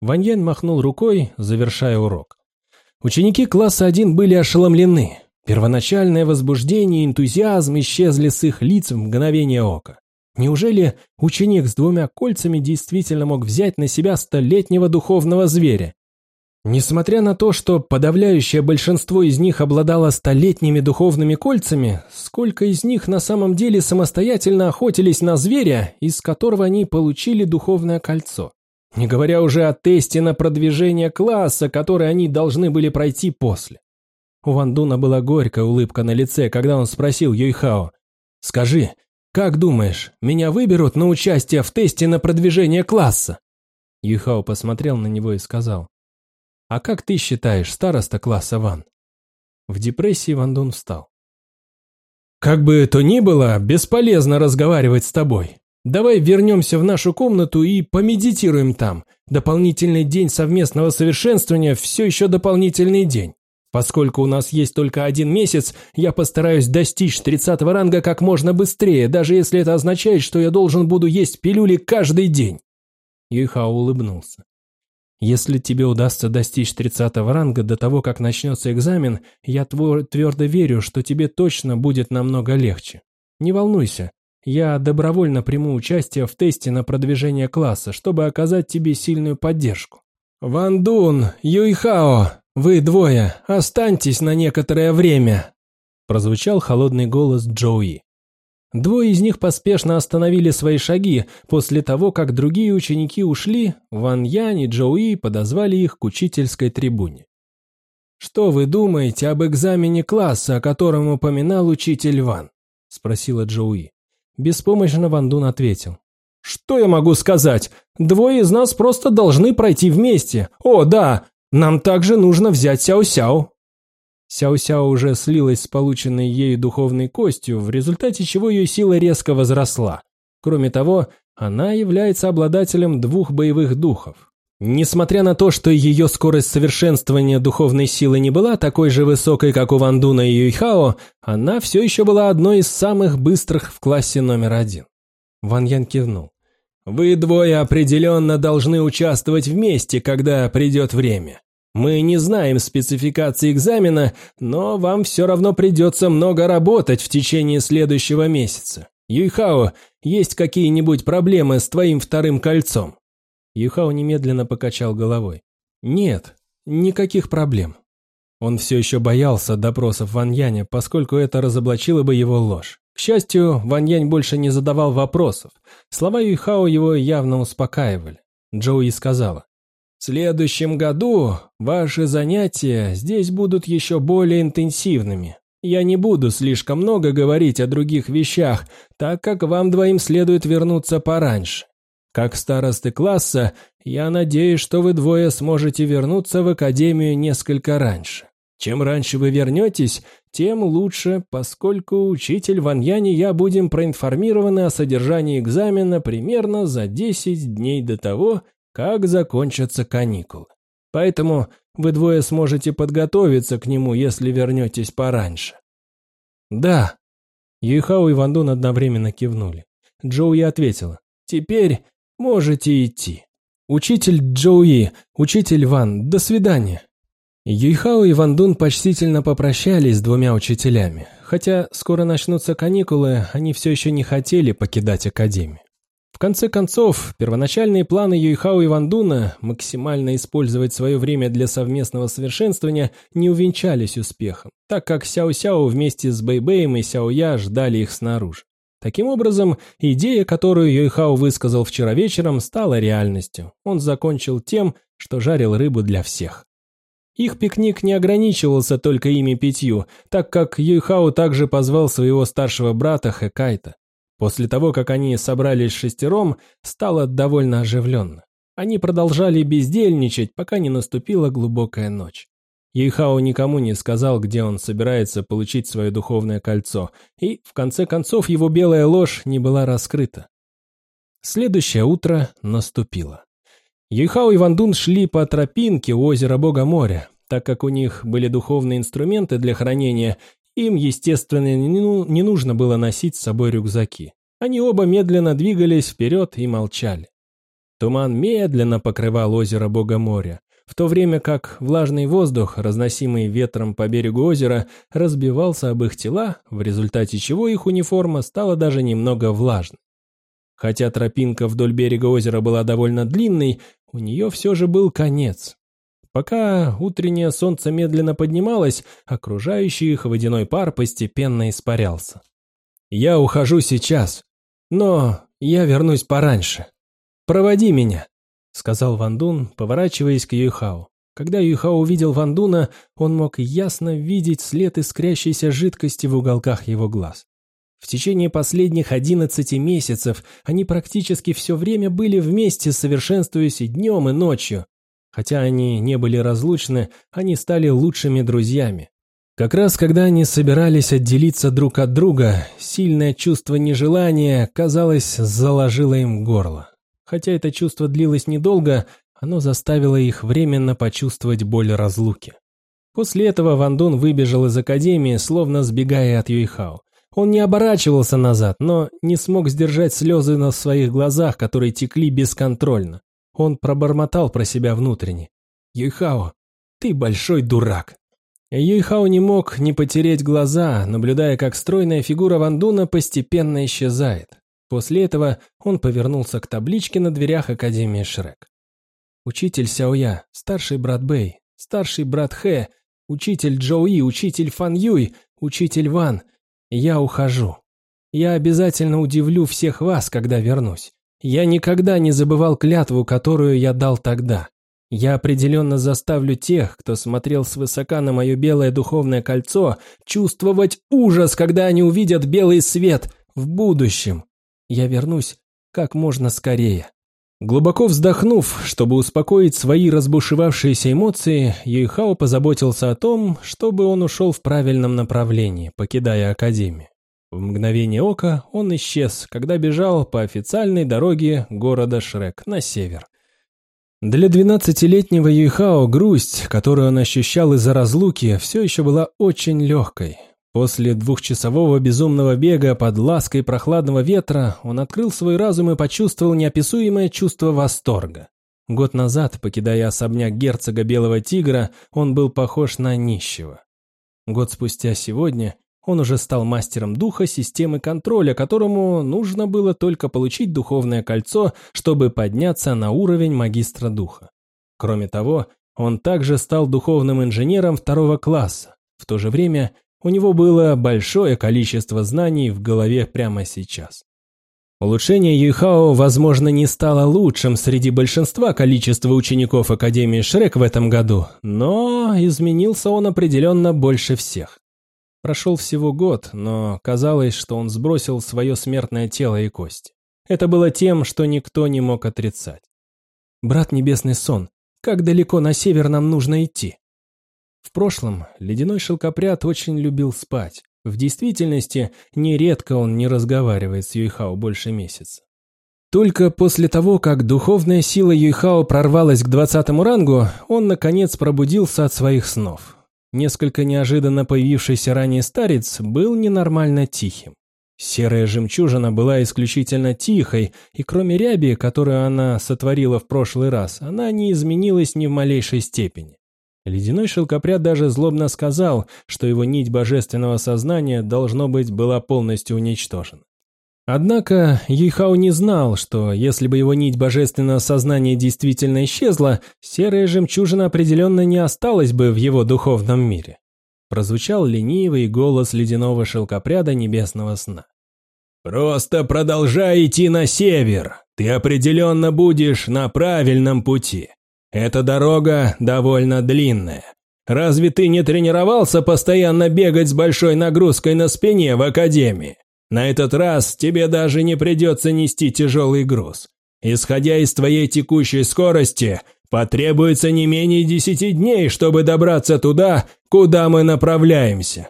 Ваньен махнул рукой, завершая урок. Ученики класса 1 были ошеломлены. Первоначальное возбуждение и энтузиазм исчезли с их лиц в мгновение ока. Неужели ученик с двумя кольцами действительно мог взять на себя столетнего духовного зверя? Несмотря на то, что подавляющее большинство из них обладало столетними духовными кольцами, сколько из них на самом деле самостоятельно охотились на зверя, из которого они получили духовное кольцо? Не говоря уже о тесте на продвижение класса, который они должны были пройти после. У Ван Дуна была горькая улыбка на лице, когда он спросил Юйхао, «Скажи, как думаешь, меня выберут на участие в тесте на продвижение класса?» Юйхао посмотрел на него и сказал, «А как ты считаешь, староста класса Ван?» В депрессии Ван Дун встал. «Как бы то ни было, бесполезно разговаривать с тобой. Давай вернемся в нашу комнату и помедитируем там. Дополнительный день совместного совершенствования – все еще дополнительный день. Поскольку у нас есть только один месяц, я постараюсь достичь 30 ранга как можно быстрее, даже если это означает, что я должен буду есть пилюли каждый день». Юйхао улыбнулся. Если тебе удастся достичь 30 ранга до того, как начнется экзамен, я твердо верю, что тебе точно будет намного легче. Не волнуйся, я добровольно приму участие в тесте на продвижение класса, чтобы оказать тебе сильную поддержку. Ван Дун, Юйхао, вы двое, останьтесь на некоторое время, прозвучал холодный голос Джоуи. Двое из них поспешно остановили свои шаги. После того, как другие ученики ушли, Ван Янь и Джоуи подозвали их к учительской трибуне. «Что вы думаете об экзамене класса, о котором упоминал учитель Ван?» – спросила Джоуи. Беспомощно Ван Дун ответил. «Что я могу сказать? Двое из нас просто должны пройти вместе. О, да, нам также нужно взять Сяо-Сяо». Сяо-Сяо уже слилась с полученной ею духовной костью, в результате чего ее сила резко возросла. Кроме того, она является обладателем двух боевых духов. Несмотря на то, что ее скорость совершенствования духовной силы не была такой же высокой, как у Вандуна и Юйхао, она все еще была одной из самых быстрых в классе номер один. Ван Ян кивнул. «Вы двое определенно должны участвовать вместе, когда придет время. Мы не знаем спецификации экзамена, но вам все равно придется много работать в течение следующего месяца. Юйхао, есть какие-нибудь проблемы с твоим вторым кольцом?» Юйхао немедленно покачал головой. «Нет, никаких проблем». Он все еще боялся допросов Ваньяня, поскольку это разоблачило бы его ложь. К счастью, Ваньянь больше не задавал вопросов. Слова Юйхао его явно успокаивали. Джоуи сказала. В следующем году ваши занятия здесь будут еще более интенсивными. Я не буду слишком много говорить о других вещах, так как вам двоим следует вернуться пораньше. Как старосты класса, я надеюсь, что вы двое сможете вернуться в академию несколько раньше. Чем раньше вы вернетесь, тем лучше, поскольку учитель Ван Яни и я будем проинформированы о содержании экзамена примерно за 10 дней до того, как закончатся каникулы. Поэтому вы двое сможете подготовиться к нему, если вернетесь пораньше. Да. Юйхао и Вандун одновременно кивнули. Джоуи ответила. Теперь можете идти. Учитель Джоуи, учитель Ван, до свидания. Юйхао и Вандун почтительно попрощались с двумя учителями. хотя скоро начнутся каникулы, они все еще не хотели покидать Академию. В конце концов, первоначальные планы Юйхао и Вандуна максимально использовать свое время для совместного совершенствования не увенчались успехом, так как Сяо-Сяо вместе с Бэйбэем и Сяо-Я ждали их снаружи. Таким образом, идея, которую Юйхао высказал вчера вечером, стала реальностью. Он закончил тем, что жарил рыбу для всех. Их пикник не ограничивался только ими пятью, так как Юйхао также позвал своего старшего брата Хэкайта. После того, как они собрались шестером, стало довольно оживленно. Они продолжали бездельничать, пока не наступила глубокая ночь. Юйхао никому не сказал, где он собирается получить свое духовное кольцо, и, в конце концов, его белая ложь не была раскрыта. Следующее утро наступило. Юйхао и Вандун шли по тропинке у озера Бога моря. Так как у них были духовные инструменты для хранения, им, естественно, не нужно было носить с собой рюкзаки. Они оба медленно двигались вперед и молчали. Туман медленно покрывал озеро Бога моря, в то время как влажный воздух, разносимый ветром по берегу озера, разбивался об их тела, в результате чего их униформа стала даже немного влажной. Хотя тропинка вдоль берега озера была довольно длинной, у нее все же был конец. Пока утреннее солнце медленно поднималось, окружающий их водяной пар постепенно испарялся. «Я ухожу сейчас, но я вернусь пораньше. Проводи меня», — сказал Вандун, поворачиваясь к Юйхао. Когда Юйхао увидел Вандуна, он мог ясно видеть след искрящейся жидкости в уголках его глаз. В течение последних одиннадцати месяцев они практически все время были вместе, совершенствуясь и днем, и ночью. Хотя они не были разлучны, они стали лучшими друзьями. Как раз когда они собирались отделиться друг от друга, сильное чувство нежелания, казалось, заложило им горло. Хотя это чувство длилось недолго, оно заставило их временно почувствовать боль разлуки. После этого Ван Дун выбежал из академии, словно сбегая от Юйхао. Он не оборачивался назад, но не смог сдержать слезы на своих глазах, которые текли бесконтрольно. Он пробормотал про себя внутренне. «Юйхао, ты большой дурак». Юйхао не мог не потереть глаза, наблюдая, как стройная фигура Вандуна постепенно исчезает. После этого он повернулся к табличке на дверях Академии Шрек. Учитель Сяоя, старший брат Бэй, старший брат Хэ, учитель Джоуи, учитель Фан Юй, учитель Ван. Я ухожу. Я обязательно удивлю всех вас, когда вернусь. Я никогда не забывал клятву, которую я дал тогда. Я определенно заставлю тех, кто смотрел свысока на мое белое духовное кольцо, чувствовать ужас, когда они увидят белый свет в будущем. Я вернусь как можно скорее. Глубоко вздохнув, чтобы успокоить свои разбушевавшиеся эмоции, Юйхао позаботился о том, чтобы он ушел в правильном направлении, покидая Академию. В мгновение ока он исчез, когда бежал по официальной дороге города Шрек на север. Для двенадцатилетнего Юйхао грусть, которую он ощущал из-за разлуки, все еще была очень легкой. После двухчасового безумного бега под лаской прохладного ветра он открыл свой разум и почувствовал неописуемое чувство восторга. Год назад, покидая особняк герцога Белого Тигра, он был похож на нищего. Год спустя сегодня он уже стал мастером духа системы контроля, которому нужно было только получить духовное кольцо, чтобы подняться на уровень магистра духа. Кроме того, он также стал духовным инженером второго класса. В то же время у него было большое количество знаний в голове прямо сейчас. Улучшение Юйхао, возможно, не стало лучшим среди большинства количества учеников Академии Шрек в этом году, но изменился он определенно больше всех. Прошел всего год, но казалось, что он сбросил свое смертное тело и кости. Это было тем, что никто не мог отрицать. «Брат Небесный Сон, как далеко на север нам нужно идти?» В прошлом ледяной шелкопряд очень любил спать. В действительности, нередко он не разговаривает с Юйхао больше месяца. Только после того, как духовная сила Юйхао прорвалась к двадцатому рангу, он, наконец, пробудился от своих снов. Несколько неожиданно появившийся ранее старец был ненормально тихим. Серая жемчужина была исключительно тихой, и кроме ряби, которую она сотворила в прошлый раз, она не изменилась ни в малейшей степени. Ледяной шелкопряд даже злобно сказал, что его нить божественного сознания, должно быть, была полностью уничтожена. Однако Юйхао не знал, что если бы его нить божественного сознания действительно исчезла, серая жемчужина определенно не осталась бы в его духовном мире. Прозвучал ленивый голос ледяного шелкопряда небесного сна. «Просто продолжай идти на север. Ты определенно будешь на правильном пути. Эта дорога довольно длинная. Разве ты не тренировался постоянно бегать с большой нагрузкой на спине в академии? На этот раз тебе даже не придется нести тяжелый груз. Исходя из твоей текущей скорости, потребуется не менее десяти дней, чтобы добраться туда, куда мы направляемся».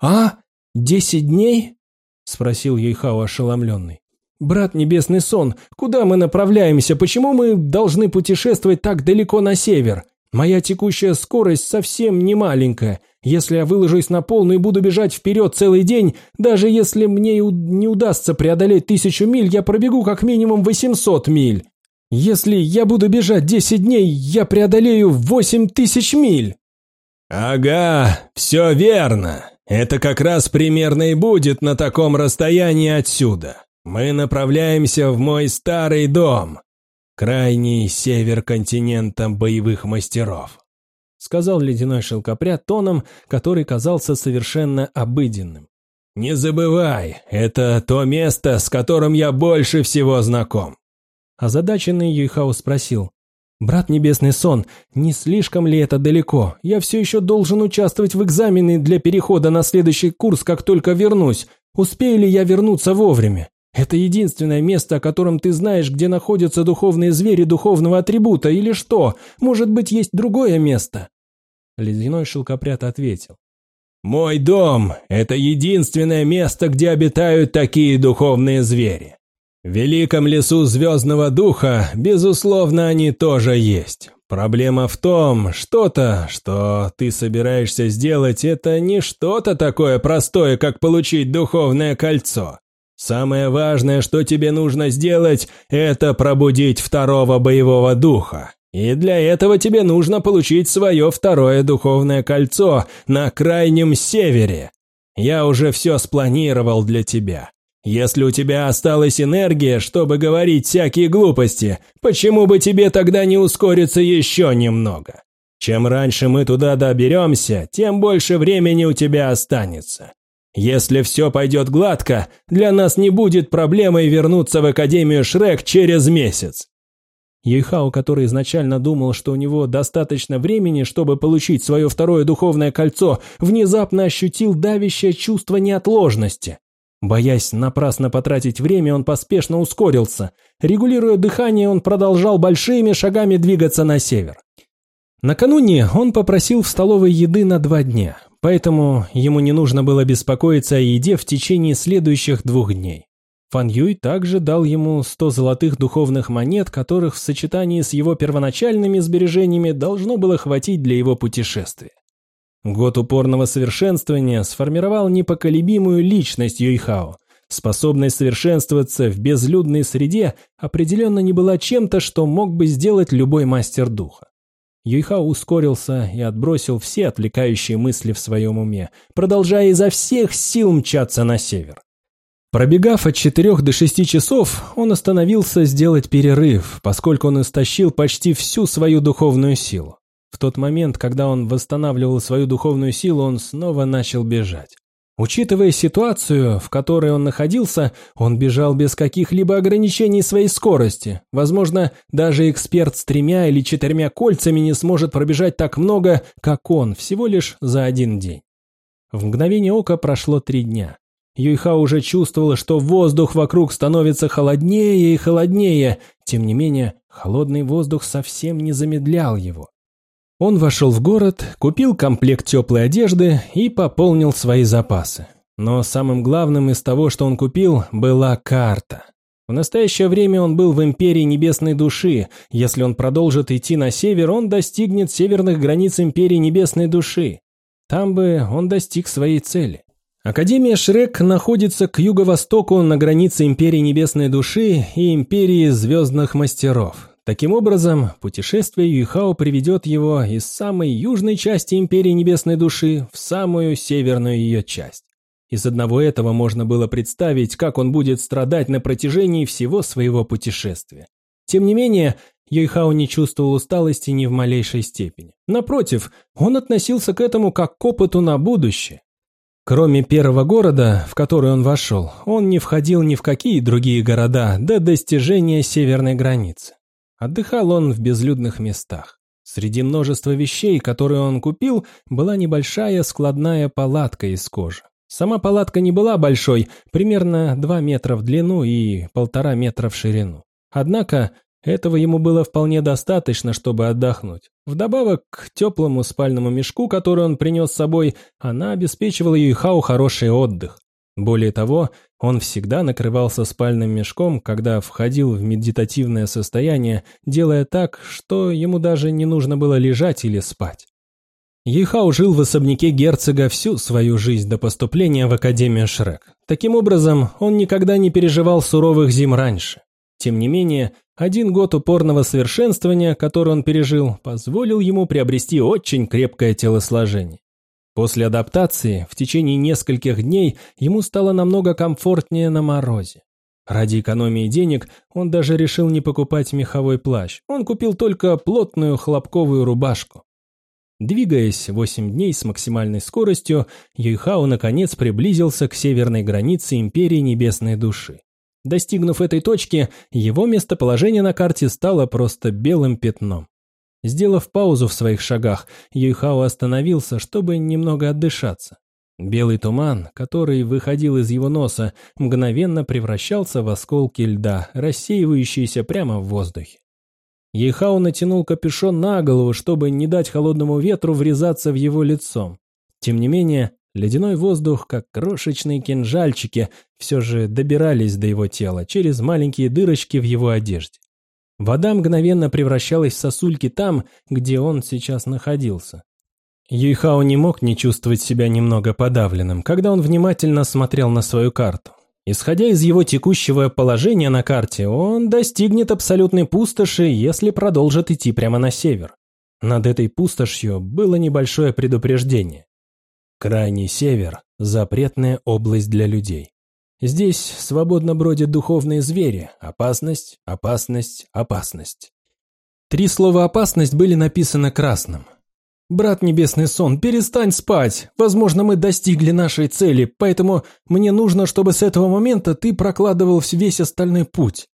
«А? Десять дней?» – спросил Ейхао ошеломленный. «Брат Небесный Сон, куда мы направляемся? Почему мы должны путешествовать так далеко на север? Моя текущая скорость совсем не маленькая. Если я выложусь на полную и буду бежать вперед целый день, даже если мне не удастся преодолеть тысячу миль, я пробегу как минимум 800 миль. Если я буду бежать 10 дней, я преодолею 8 тысяч миль». «Ага, все верно. Это как раз примерно и будет на таком расстоянии отсюда. Мы направляемся в мой старый дом, крайний север континента боевых мастеров», сказал ледяной шелкопряд тоном, который казался совершенно обыденным. «Не забывай, это то место, с которым я больше всего знаком». Озадаченный Юйхао спросил, «Брат Небесный Сон, не слишком ли это далеко? Я все еще должен участвовать в экзамене для перехода на следующий курс, как только вернусь. Успею ли я вернуться вовремя?» Это единственное место, о котором ты знаешь, где находятся духовные звери духовного атрибута, или что? Может быть, есть другое место?» Ледяной шелкопряд ответил. «Мой дом – это единственное место, где обитают такие духовные звери. В великом лесу Звездного Духа, безусловно, они тоже есть. Проблема в том, что-то, что ты собираешься сделать, это не что-то такое простое, как получить духовное кольцо. Самое важное, что тебе нужно сделать, это пробудить второго боевого духа. И для этого тебе нужно получить свое второе духовное кольцо на крайнем севере. Я уже все спланировал для тебя. Если у тебя осталась энергия, чтобы говорить всякие глупости, почему бы тебе тогда не ускориться еще немного? Чем раньше мы туда доберемся, тем больше времени у тебя останется. Если все пойдет гладко, для нас не будет проблемой вернуться в Академию Шрек через месяц. Юйхао, который изначально думал, что у него достаточно времени, чтобы получить свое второе духовное кольцо, внезапно ощутил давящее чувство неотложности. Боясь напрасно потратить время, он поспешно ускорился. Регулируя дыхание, он продолжал большими шагами двигаться на север. Накануне он попросил в столовой еды на два дня. Поэтому ему не нужно было беспокоиться о еде в течение следующих двух дней. Фан Юй также дал ему 100 золотых духовных монет, которых в сочетании с его первоначальными сбережениями должно было хватить для его путешествия. Год упорного совершенствования сформировал непоколебимую личность Юйхао. Способность совершенствоваться в безлюдной среде определенно не была чем-то, что мог бы сделать любой мастер духа. Юйхао ускорился и отбросил все отвлекающие мысли в своем уме, продолжая изо всех сил мчаться на север. Пробегав от 4 до 6 часов, он остановился сделать перерыв, поскольку он истощил почти всю свою духовную силу. В тот момент, когда он восстанавливал свою духовную силу, он снова начал бежать. Учитывая ситуацию, в которой он находился, он бежал без каких-либо ограничений своей скорости. Возможно, даже эксперт с тремя или четырьмя кольцами не сможет пробежать так много, как он, всего лишь за один день. В мгновение ока прошло три дня. Юйха уже чувствовала, что воздух вокруг становится холоднее и холоднее, тем не менее, холодный воздух совсем не замедлял его. Он вошел в город, купил комплект теплой одежды и пополнил свои запасы. Но самым главным из того, что он купил, была карта. В настоящее время он был в Империи Небесной Души. Если он продолжит идти на север, он достигнет северных границ Империи Небесной Души. Там бы он достиг своей цели. Академия Шрек находится к юго-востоку на границе Империи Небесной Души и Империи Звездных Мастеров. Таким образом, путешествие Юйхао приведет его из самой южной части Империи Небесной Души в самую северную ее часть. Из одного этого можно было представить, как он будет страдать на протяжении всего своего путешествия. Тем не менее, Юйхао не чувствовал усталости ни в малейшей степени. Напротив, он относился к этому как к опыту на будущее. Кроме первого города, в который он вошел, он не входил ни в какие другие города до достижения северной границы. Отдыхал он в безлюдных местах. Среди множества вещей, которые он купил, была небольшая складная палатка из кожи. Сама палатка не была большой, примерно 2 метра в длину и полтора метра в ширину. Однако этого ему было вполне достаточно, чтобы отдохнуть. Вдобавок к теплому спальному мешку, который он принес с собой, она обеспечивала Юйхау хороший отдых. Более того, он всегда накрывался спальным мешком, когда входил в медитативное состояние, делая так, что ему даже не нужно было лежать или спать. Ейхау жил в особняке герцога всю свою жизнь до поступления в Академию Шрек. Таким образом, он никогда не переживал суровых зим раньше. Тем не менее, один год упорного совершенствования, который он пережил, позволил ему приобрести очень крепкое телосложение. После адаптации в течение нескольких дней ему стало намного комфортнее на морозе. Ради экономии денег он даже решил не покупать меховой плащ. Он купил только плотную хлопковую рубашку. Двигаясь 8 дней с максимальной скоростью, Юйхао наконец приблизился к северной границе Империи Небесной Души. Достигнув этой точки, его местоположение на карте стало просто белым пятном. Сделав паузу в своих шагах, Юйхао остановился, чтобы немного отдышаться. Белый туман, который выходил из его носа, мгновенно превращался в осколки льда, рассеивающиеся прямо в воздухе. Ейхао натянул капюшон на голову, чтобы не дать холодному ветру врезаться в его лицо. Тем не менее, ледяной воздух, как крошечные кинжальчики, все же добирались до его тела через маленькие дырочки в его одежде. Вода мгновенно превращалась в сосульки там, где он сейчас находился. Юйхао не мог не чувствовать себя немного подавленным, когда он внимательно смотрел на свою карту. Исходя из его текущего положения на карте, он достигнет абсолютной пустоши, если продолжит идти прямо на север. Над этой пустошью было небольшое предупреждение. Крайний север – запретная область для людей. Здесь свободно бродят духовные звери. Опасность, опасность, опасность. Три слова «опасность» были написаны красным. «Брат Небесный Сон, перестань спать! Возможно, мы достигли нашей цели, поэтому мне нужно, чтобы с этого момента ты прокладывал весь остальной путь».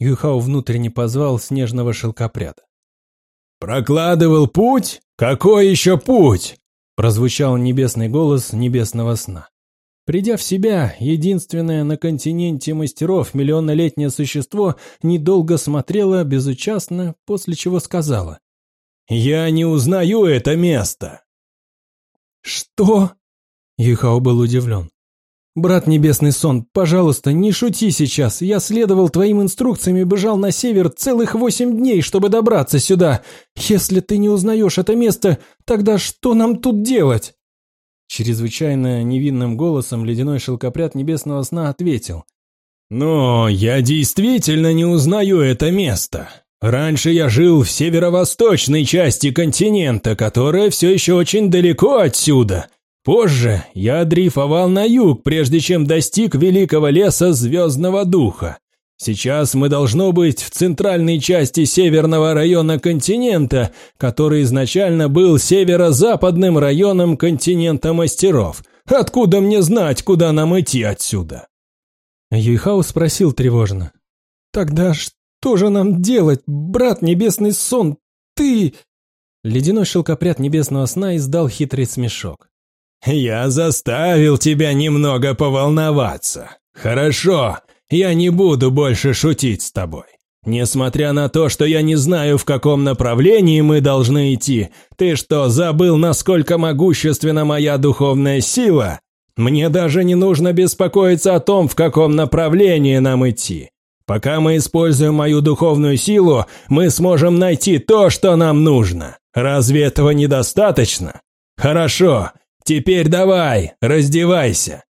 Юхао внутренне позвал снежного шелкопряда. «Прокладывал путь? Какой еще путь?» Прозвучал небесный голос небесного сна. Придя в себя, единственное на континенте мастеров миллионнолетнее существо недолго смотрело безучастно, после чего сказала. «Я не узнаю это место!» «Что?» Юхао был удивлен. «Брат Небесный Сон, пожалуйста, не шути сейчас. Я следовал твоим инструкциям и бежал на север целых восемь дней, чтобы добраться сюда. Если ты не узнаешь это место, тогда что нам тут делать?» Чрезвычайно невинным голосом ледяной шелкопряд небесного сна ответил. «Но я действительно не узнаю это место. Раньше я жил в северо-восточной части континента, которая все еще очень далеко отсюда. Позже я дрейфовал на юг, прежде чем достиг великого леса Звездного Духа. Сейчас мы должно быть в центральной части северного района континента, который изначально был северо-западным районом континента мастеров. Откуда мне знать, куда нам идти отсюда?» Юйхао спросил тревожно. «Тогда что же нам делать, брат Небесный Сон? Ты...» Ледяной шелкопряд Небесного Сна издал хитрый смешок. «Я заставил тебя немного поволноваться. Хорошо, я не буду больше шутить с тобой. Несмотря на то, что я не знаю, в каком направлении мы должны идти, ты что, забыл, насколько могущественна моя духовная сила? Мне даже не нужно беспокоиться о том, в каком направлении нам идти. Пока мы используем мою духовную силу, мы сможем найти то, что нам нужно. Разве этого недостаточно? Хорошо, теперь давай, раздевайся.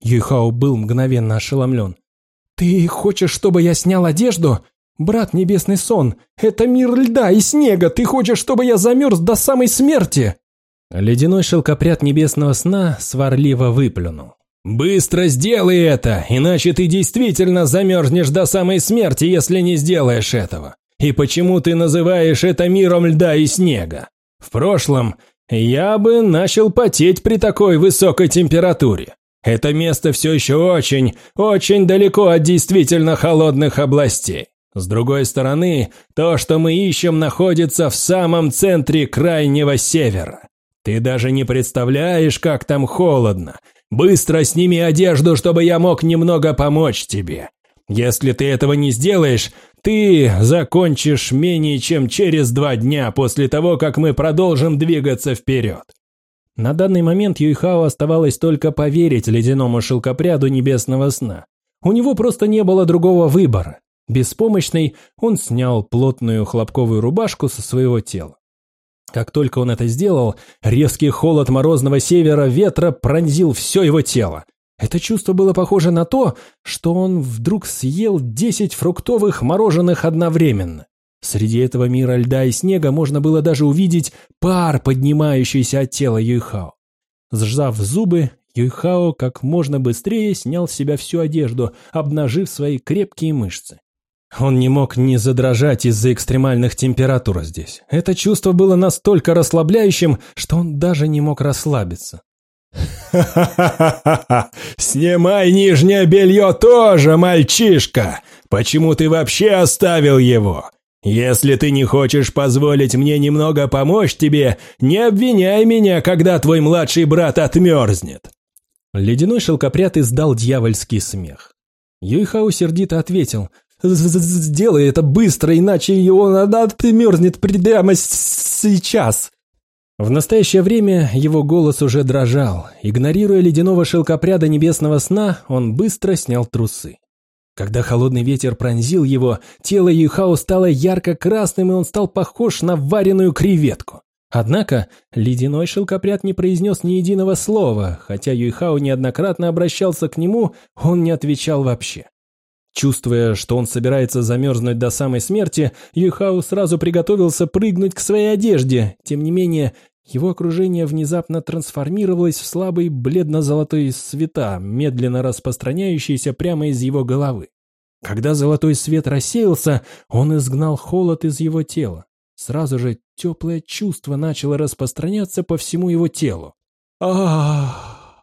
Юйхао был мгновенно ошеломлен. «Ты хочешь, чтобы я снял одежду? «Брат Небесный Сон, это мир льда и снега, ты хочешь, чтобы я замерз до самой смерти?» Ледяной шелкопряд Небесного Сна сварливо выплюнул. «Быстро сделай это, иначе ты действительно замерзнешь до самой смерти, если не сделаешь этого. И почему ты называешь это миром льда и снега? В прошлом я бы начал потеть при такой высокой температуре. Это место все еще очень, очень далеко от действительно холодных областей. С другой стороны, то, что мы ищем, находится в самом центре крайнего севера. Ты даже не представляешь, как там холодно. Быстро сними одежду, чтобы я мог немного помочь тебе. Если ты этого не сделаешь, ты закончишь менее чем через два дня после того, как мы продолжим двигаться вперед. На данный момент Юйхао оставалось только поверить ледяному шелкопряду небесного сна. У него просто не было другого выбора. Беспомощный, он снял плотную хлопковую рубашку со своего тела. Как только он это сделал, резкий холод морозного севера ветра пронзил все его тело. Это чувство было похоже на то, что он вдруг съел 10 фруктовых мороженых одновременно. Среди этого мира льда и снега можно было даже увидеть пар, поднимающийся от тела Юйхао. Сжав зубы, Юйхао как можно быстрее снял с себя всю одежду, обнажив свои крепкие мышцы. Он не мог не задрожать из-за экстремальных температур здесь. Это чувство было настолько расслабляющим, что он даже не мог расслабиться. «Ха-ха-ха-ха! Снимай нижнее белье тоже, мальчишка! Почему ты вообще оставил его? Если ты не хочешь позволить мне немного помочь тебе, не обвиняй меня, когда твой младший брат отмерзнет!» Ледяной шелкопряд издал дьявольский смех. Юйхау сердито ответил – Сделай это быстро, иначе он отмерзнет прямо сейчас. В настоящее время его голос уже дрожал. Игнорируя ледяного шелкопряда небесного сна, он быстро снял трусы. Когда холодный ветер пронзил его, тело Юхао стало ярко-красным, и он стал похож на вареную креветку. Однако ледяной шелкопряд не произнес ни единого слова, хотя Юйхао неоднократно обращался к нему, он не отвечал вообще. Чувствуя, что он собирается замерзнуть до самой смерти, Юхау сразу приготовился прыгнуть к своей одежде. Тем не менее, его окружение внезапно трансформировалось в слабый бледно-золотой света, медленно распространяющийся прямо из его головы. Когда золотой свет рассеялся, он изгнал холод из его тела. Сразу же теплое чувство начало распространяться по всему его телу. а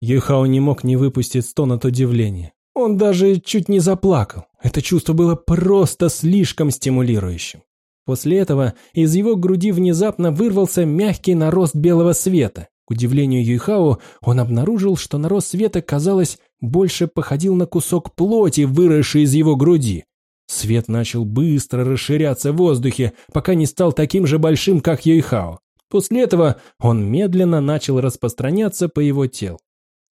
Юхао не мог не выпустить стон от удивления. Он даже чуть не заплакал. Это чувство было просто слишком стимулирующим. После этого из его груди внезапно вырвался мягкий нарост белого света. К удивлению Юйхао, он обнаружил, что нарост света, казалось, больше походил на кусок плоти, выросший из его груди. Свет начал быстро расширяться в воздухе, пока не стал таким же большим, как Юйхао. После этого он медленно начал распространяться по его телу.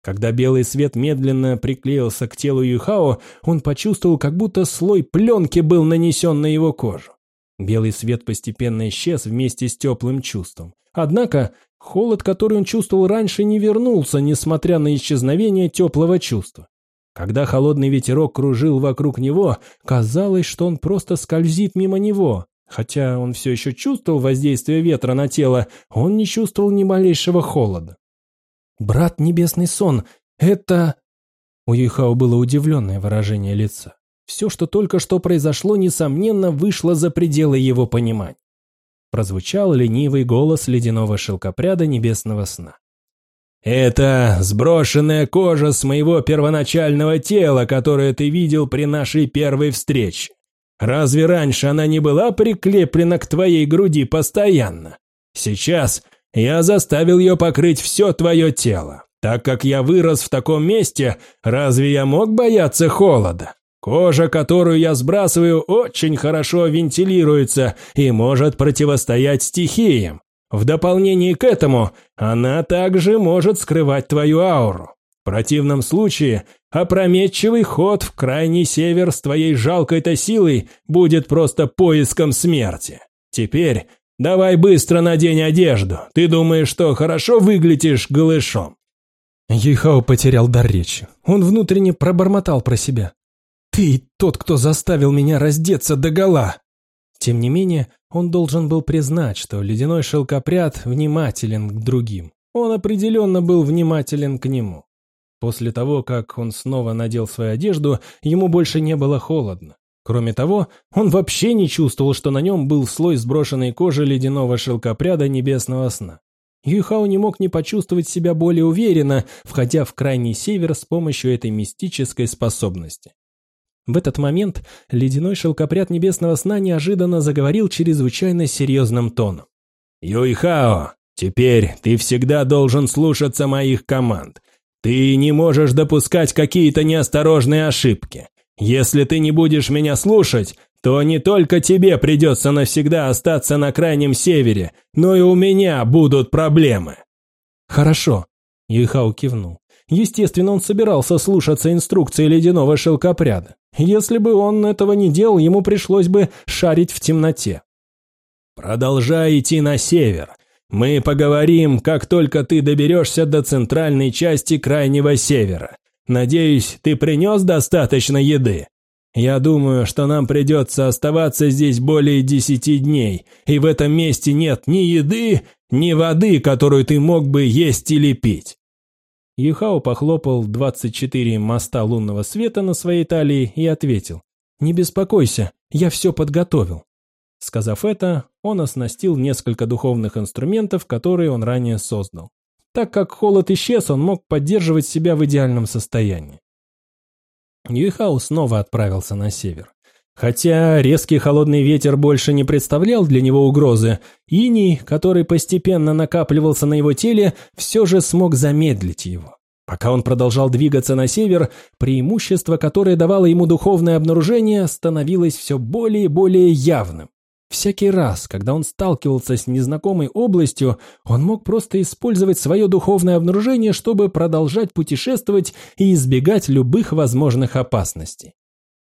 Когда белый свет медленно приклеился к телу Юхао, он почувствовал, как будто слой пленки был нанесен на его кожу. Белый свет постепенно исчез вместе с теплым чувством. Однако холод, который он чувствовал раньше, не вернулся, несмотря на исчезновение теплого чувства. Когда холодный ветерок кружил вокруг него, казалось, что он просто скользит мимо него. Хотя он все еще чувствовал воздействие ветра на тело, он не чувствовал ни малейшего холода. «Брат Небесный Сон, это...» У Юйхао было удивленное выражение лица. Все, что только что произошло, несомненно, вышло за пределы его понимания. Прозвучал ленивый голос ледяного шелкопряда небесного сна. «Это сброшенная кожа с моего первоначального тела, которое ты видел при нашей первой встрече. Разве раньше она не была прикреплена к твоей груди постоянно? Сейчас я заставил ее покрыть все твое тело. Так как я вырос в таком месте, разве я мог бояться холода? Кожа, которую я сбрасываю, очень хорошо вентилируется и может противостоять стихиям. В дополнение к этому, она также может скрывать твою ауру. В противном случае, опрометчивый ход в крайний север с твоей жалкой-то силой будет просто поиском смерти. Теперь Давай быстро надень одежду. Ты думаешь, что хорошо выглядишь голышом?» Юйхао потерял дар речи. Он внутренне пробормотал про себя. Ты тот, кто заставил меня раздеться догола!» Тем не менее, он должен был признать, что ледяной шелкопряд внимателен к другим. Он определенно был внимателен к нему. После того, как он снова надел свою одежду, ему больше не было холодно. Кроме того, он вообще не чувствовал, что на нем был слой сброшенной кожи ледяного шелкопряда небесного сна. Юйхао не мог не почувствовать себя более уверенно, входя в крайний север с помощью этой мистической способности. В этот момент ледяной шелкопряд небесного сна неожиданно заговорил чрезвычайно серьезным тоном. «Юйхао, теперь ты всегда должен слушаться моих команд. Ты не можешь допускать какие-то неосторожные ошибки. Если ты не будешь меня слушать, то не только тебе придется навсегда остаться на крайнем севере, но и у меня будут проблемы». «Хорошо», — Юйхао кивнул. Естественно, он собирался слушаться инструкции ледяного шелкопряда. Если бы он этого не делал, ему пришлось бы шарить в темноте. «Продолжай идти на север. Мы поговорим, как только ты доберешься до центральной части Крайнего Севера. Надеюсь, ты принес достаточно еды?» Я думаю, что нам придется оставаться здесь более десяти дней, и в этом месте нет ни еды, ни воды, которую ты мог бы есть или пить». Юхао похлопал 24 моста лунного света на своей талии и ответил, «Не беспокойся, я все подготовил». Сказав это, он оснастил несколько духовных инструментов, которые он ранее создал. Так как холод исчез, он мог поддерживать себя в идеальном состоянии. Юйхао снова отправился на север. Хотя резкий холодный ветер больше не представлял для него угрозы, иней, который постепенно накапливался на его теле, все же смог замедлить его. Пока он продолжал двигаться на север, преимущество, которое давало ему духовное обнаружение, становилось все более и более явным. Всякий раз, когда он сталкивался с незнакомой областью, он мог просто использовать свое духовное обнаружение, чтобы продолжать путешествовать и избегать любых возможных опасностей.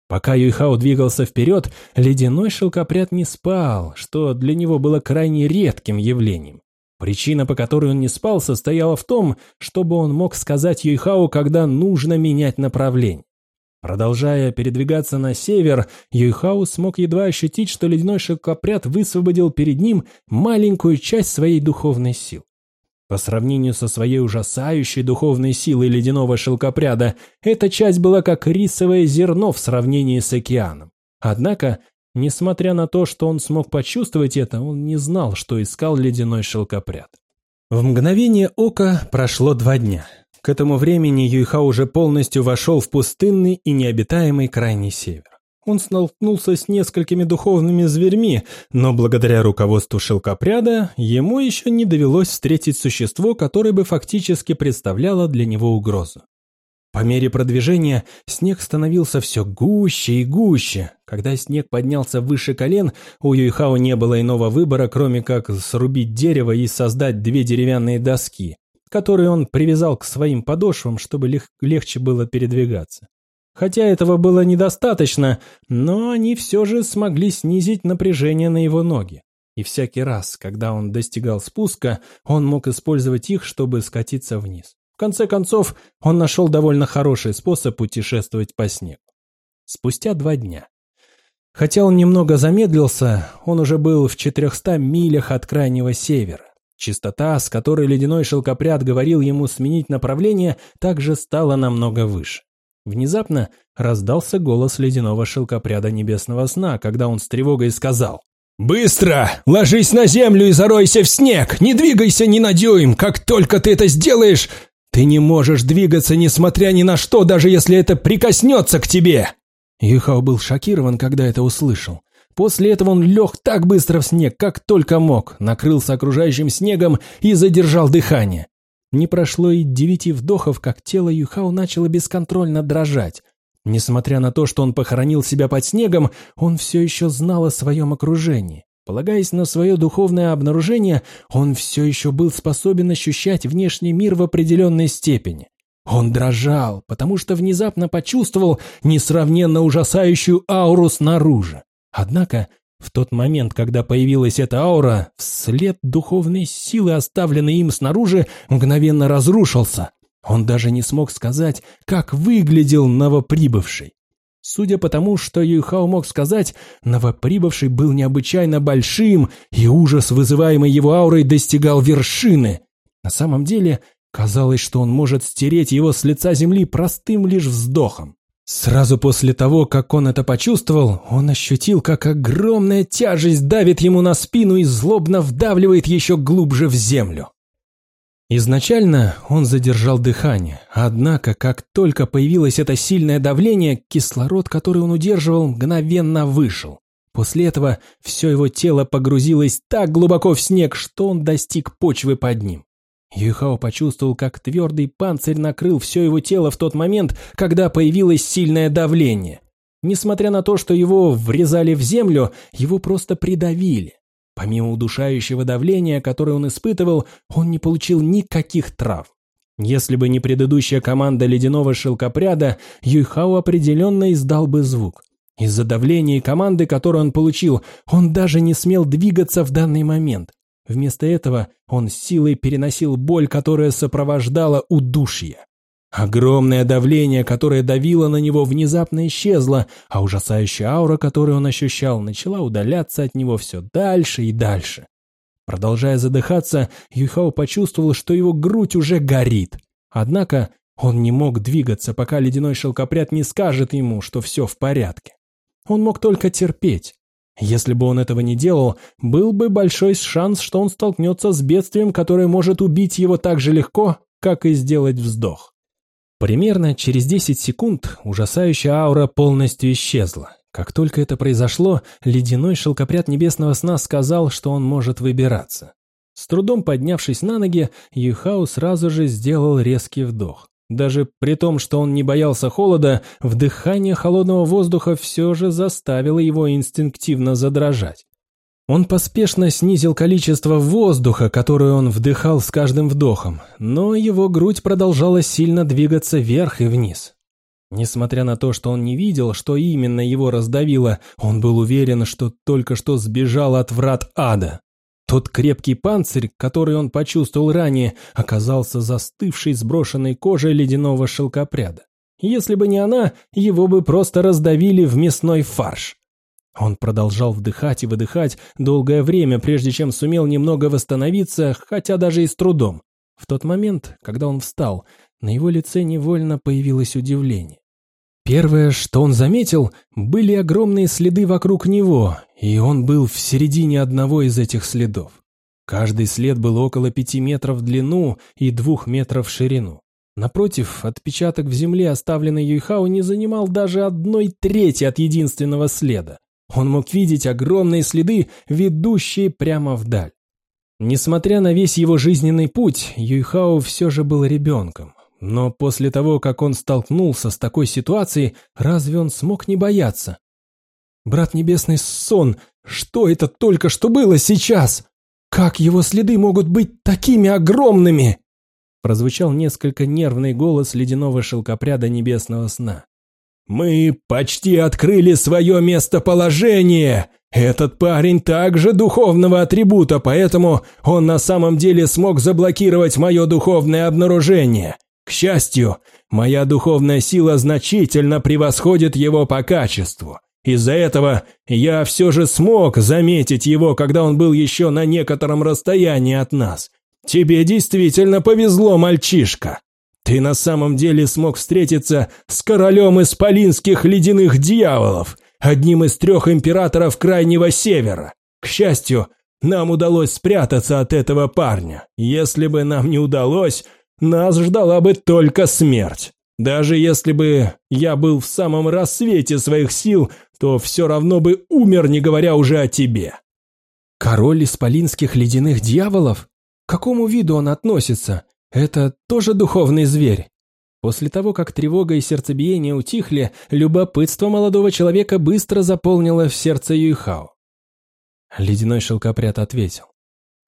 Пока Юйхао двигался вперед, ледяной шелкопряд не спал, что для него было крайне редким явлением. Причина, по которой он не спал, состояла в том, чтобы он мог сказать Юйхао, когда нужно менять направление. Продолжая передвигаться на север, Юйхау смог едва ощутить, что ледяной шелкопряд высвободил перед ним маленькую часть своей духовной силы. По сравнению со своей ужасающей духовной силой ледяного шелкопряда, эта часть была как рисовое зерно в сравнении с океаном. Однако, несмотря на то, что он смог почувствовать это, он не знал, что искал ледяной шелкопряд. В мгновение ока прошло два дня. К этому времени Юйха уже полностью вошел в пустынный и необитаемый крайний север. Он столкнулся с несколькими духовными зверьми, но благодаря руководству шелкопряда ему еще не довелось встретить существо, которое бы фактически представляло для него угрозу. По мере продвижения снег становился все гуще и гуще. Когда снег поднялся выше колен, у Юйхао не было иного выбора, кроме как срубить дерево и создать две деревянные доски который он привязал к своим подошвам, чтобы лег легче было передвигаться. Хотя этого было недостаточно, но они все же смогли снизить напряжение на его ноги. И всякий раз, когда он достигал спуска, он мог использовать их, чтобы скатиться вниз. В конце концов, он нашел довольно хороший способ путешествовать по снегу. Спустя два дня. Хотя он немного замедлился, он уже был в 400 милях от крайнего севера. Частота, с которой ледяной шелкопряд говорил ему сменить направление, также стала намного выше. Внезапно раздался голос ледяного шелкопряда небесного сна, когда он с тревогой сказал «Быстро! Ложись на землю и заройся в снег! Не двигайся ни на дюйм! Как только ты это сделаешь, ты не можешь двигаться, несмотря ни на что, даже если это прикоснется к тебе!» Юхао был шокирован, когда это услышал. После этого он лег так быстро в снег, как только мог, накрылся окружающим снегом и задержал дыхание. Не прошло и девяти вдохов, как тело Юхао начало бесконтрольно дрожать. Несмотря на то, что он похоронил себя под снегом, он все еще знал о своем окружении. Полагаясь на свое духовное обнаружение, он все еще был способен ощущать внешний мир в определенной степени. Он дрожал, потому что внезапно почувствовал несравненно ужасающую ауру снаружи. Однако, в тот момент, когда появилась эта аура, вслед духовной силы, оставленной им снаружи, мгновенно разрушился. Он даже не смог сказать, как выглядел новоприбывший. Судя по тому, что Юйхао мог сказать, новоприбывший был необычайно большим, и ужас, вызываемый его аурой, достигал вершины. На самом деле, казалось, что он может стереть его с лица земли простым лишь вздохом. Сразу после того, как он это почувствовал, он ощутил, как огромная тяжесть давит ему на спину и злобно вдавливает еще глубже в землю. Изначально он задержал дыхание, однако, как только появилось это сильное давление, кислород, который он удерживал, мгновенно вышел. После этого все его тело погрузилось так глубоко в снег, что он достиг почвы под ним. Юйхао почувствовал, как твердый панцирь накрыл все его тело в тот момент, когда появилось сильное давление. Несмотря на то, что его врезали в землю, его просто придавили. Помимо удушающего давления, которое он испытывал, он не получил никаких трав. Если бы не предыдущая команда ледяного шелкопряда, Юйхао определенно издал бы звук. Из-за давления и команды, которую он получил, он даже не смел двигаться в данный момент. Вместо этого он силой переносил боль, которая сопровождала удушье. Огромное давление, которое давило на него, внезапно исчезло, а ужасающая аура, которую он ощущал, начала удаляться от него все дальше и дальше. Продолжая задыхаться, Юйхао почувствовал, что его грудь уже горит. Однако он не мог двигаться, пока ледяной шелкопряд не скажет ему, что все в порядке. Он мог только терпеть. Если бы он этого не делал, был бы большой шанс, что он столкнется с бедствием, которое может убить его так же легко, как и сделать вздох. Примерно через 10 секунд ужасающая аура полностью исчезла. Как только это произошло, ледяной шелкопряд небесного сна сказал, что он может выбираться. С трудом поднявшись на ноги, Юхау сразу же сделал резкий вдох. Даже при том, что он не боялся холода, вдыхание холодного воздуха все же заставило его инстинктивно задрожать. Он поспешно снизил количество воздуха, которое он вдыхал с каждым вдохом, но его грудь продолжала сильно двигаться вверх и вниз. Несмотря на то, что он не видел, что именно его раздавило, он был уверен, что только что сбежал от врат ада. Тот крепкий панцирь, который он почувствовал ранее, оказался застывшей сброшенной кожей ледяного шелкопряда. Если бы не она, его бы просто раздавили в мясной фарш. Он продолжал вдыхать и выдыхать долгое время, прежде чем сумел немного восстановиться, хотя даже и с трудом. В тот момент, когда он встал, на его лице невольно появилось удивление. Первое, что он заметил, были огромные следы вокруг него, и он был в середине одного из этих следов. Каждый след был около пяти метров в длину и двух метров в ширину. Напротив, отпечаток в земле, оставленный Юйхао, не занимал даже одной трети от единственного следа. Он мог видеть огромные следы, ведущие прямо вдаль. Несмотря на весь его жизненный путь, Юйхао все же был ребенком. Но после того, как он столкнулся с такой ситуацией, разве он смог не бояться? «Брат Небесный Сон, что это только что было сейчас? Как его следы могут быть такими огромными?» Прозвучал несколько нервный голос ледяного шелкопряда Небесного Сна. «Мы почти открыли свое местоположение! Этот парень также духовного атрибута, поэтому он на самом деле смог заблокировать мое духовное обнаружение. К счастью, моя духовная сила значительно превосходит его по качеству. Из-за этого я все же смог заметить его, когда он был еще на некотором расстоянии от нас. Тебе действительно повезло, мальчишка. Ты на самом деле смог встретиться с королем исполинских ледяных дьяволов, одним из трех императоров Крайнего Севера. К счастью, нам удалось спрятаться от этого парня. Если бы нам не удалось, нас ждала бы только смерть. Даже если бы я был в самом рассвете своих сил, то все равно бы умер, не говоря уже о тебе». «Король исполинских ледяных дьяволов? К какому виду он относится? Это тоже духовный зверь?» После того, как тревога и сердцебиение утихли, любопытство молодого человека быстро заполнило в сердце Юйхао. Ледяной шелкопряд ответил.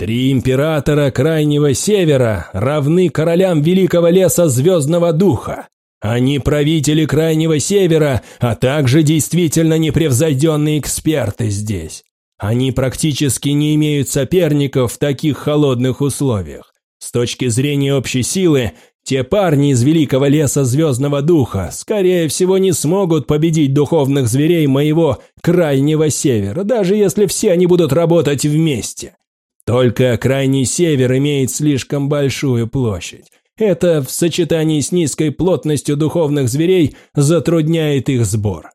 Три императора Крайнего Севера равны королям Великого Леса Звездного Духа. Они правители Крайнего Севера, а также действительно непревзойденные эксперты здесь. Они практически не имеют соперников в таких холодных условиях. С точки зрения общей силы, Те парни из Великого Леса Звездного Духа, скорее всего, не смогут победить духовных зверей моего Крайнего Севера, даже если все они будут работать вместе. Только Крайний Север имеет слишком большую площадь. Это в сочетании с низкой плотностью духовных зверей затрудняет их сбор.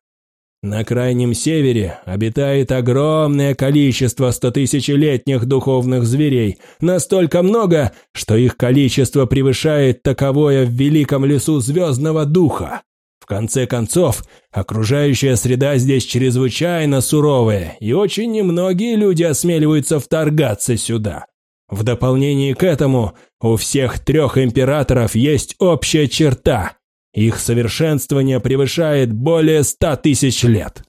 На Крайнем Севере обитает огромное количество стотысячелетних духовных зверей, настолько много, что их количество превышает таковое в Великом Лесу Звездного Духа. В конце концов, окружающая среда здесь чрезвычайно суровая, и очень немногие люди осмеливаются вторгаться сюда. В дополнение к этому, у всех трех императоров есть общая черта их совершенствование превышает более ста тысяч лет.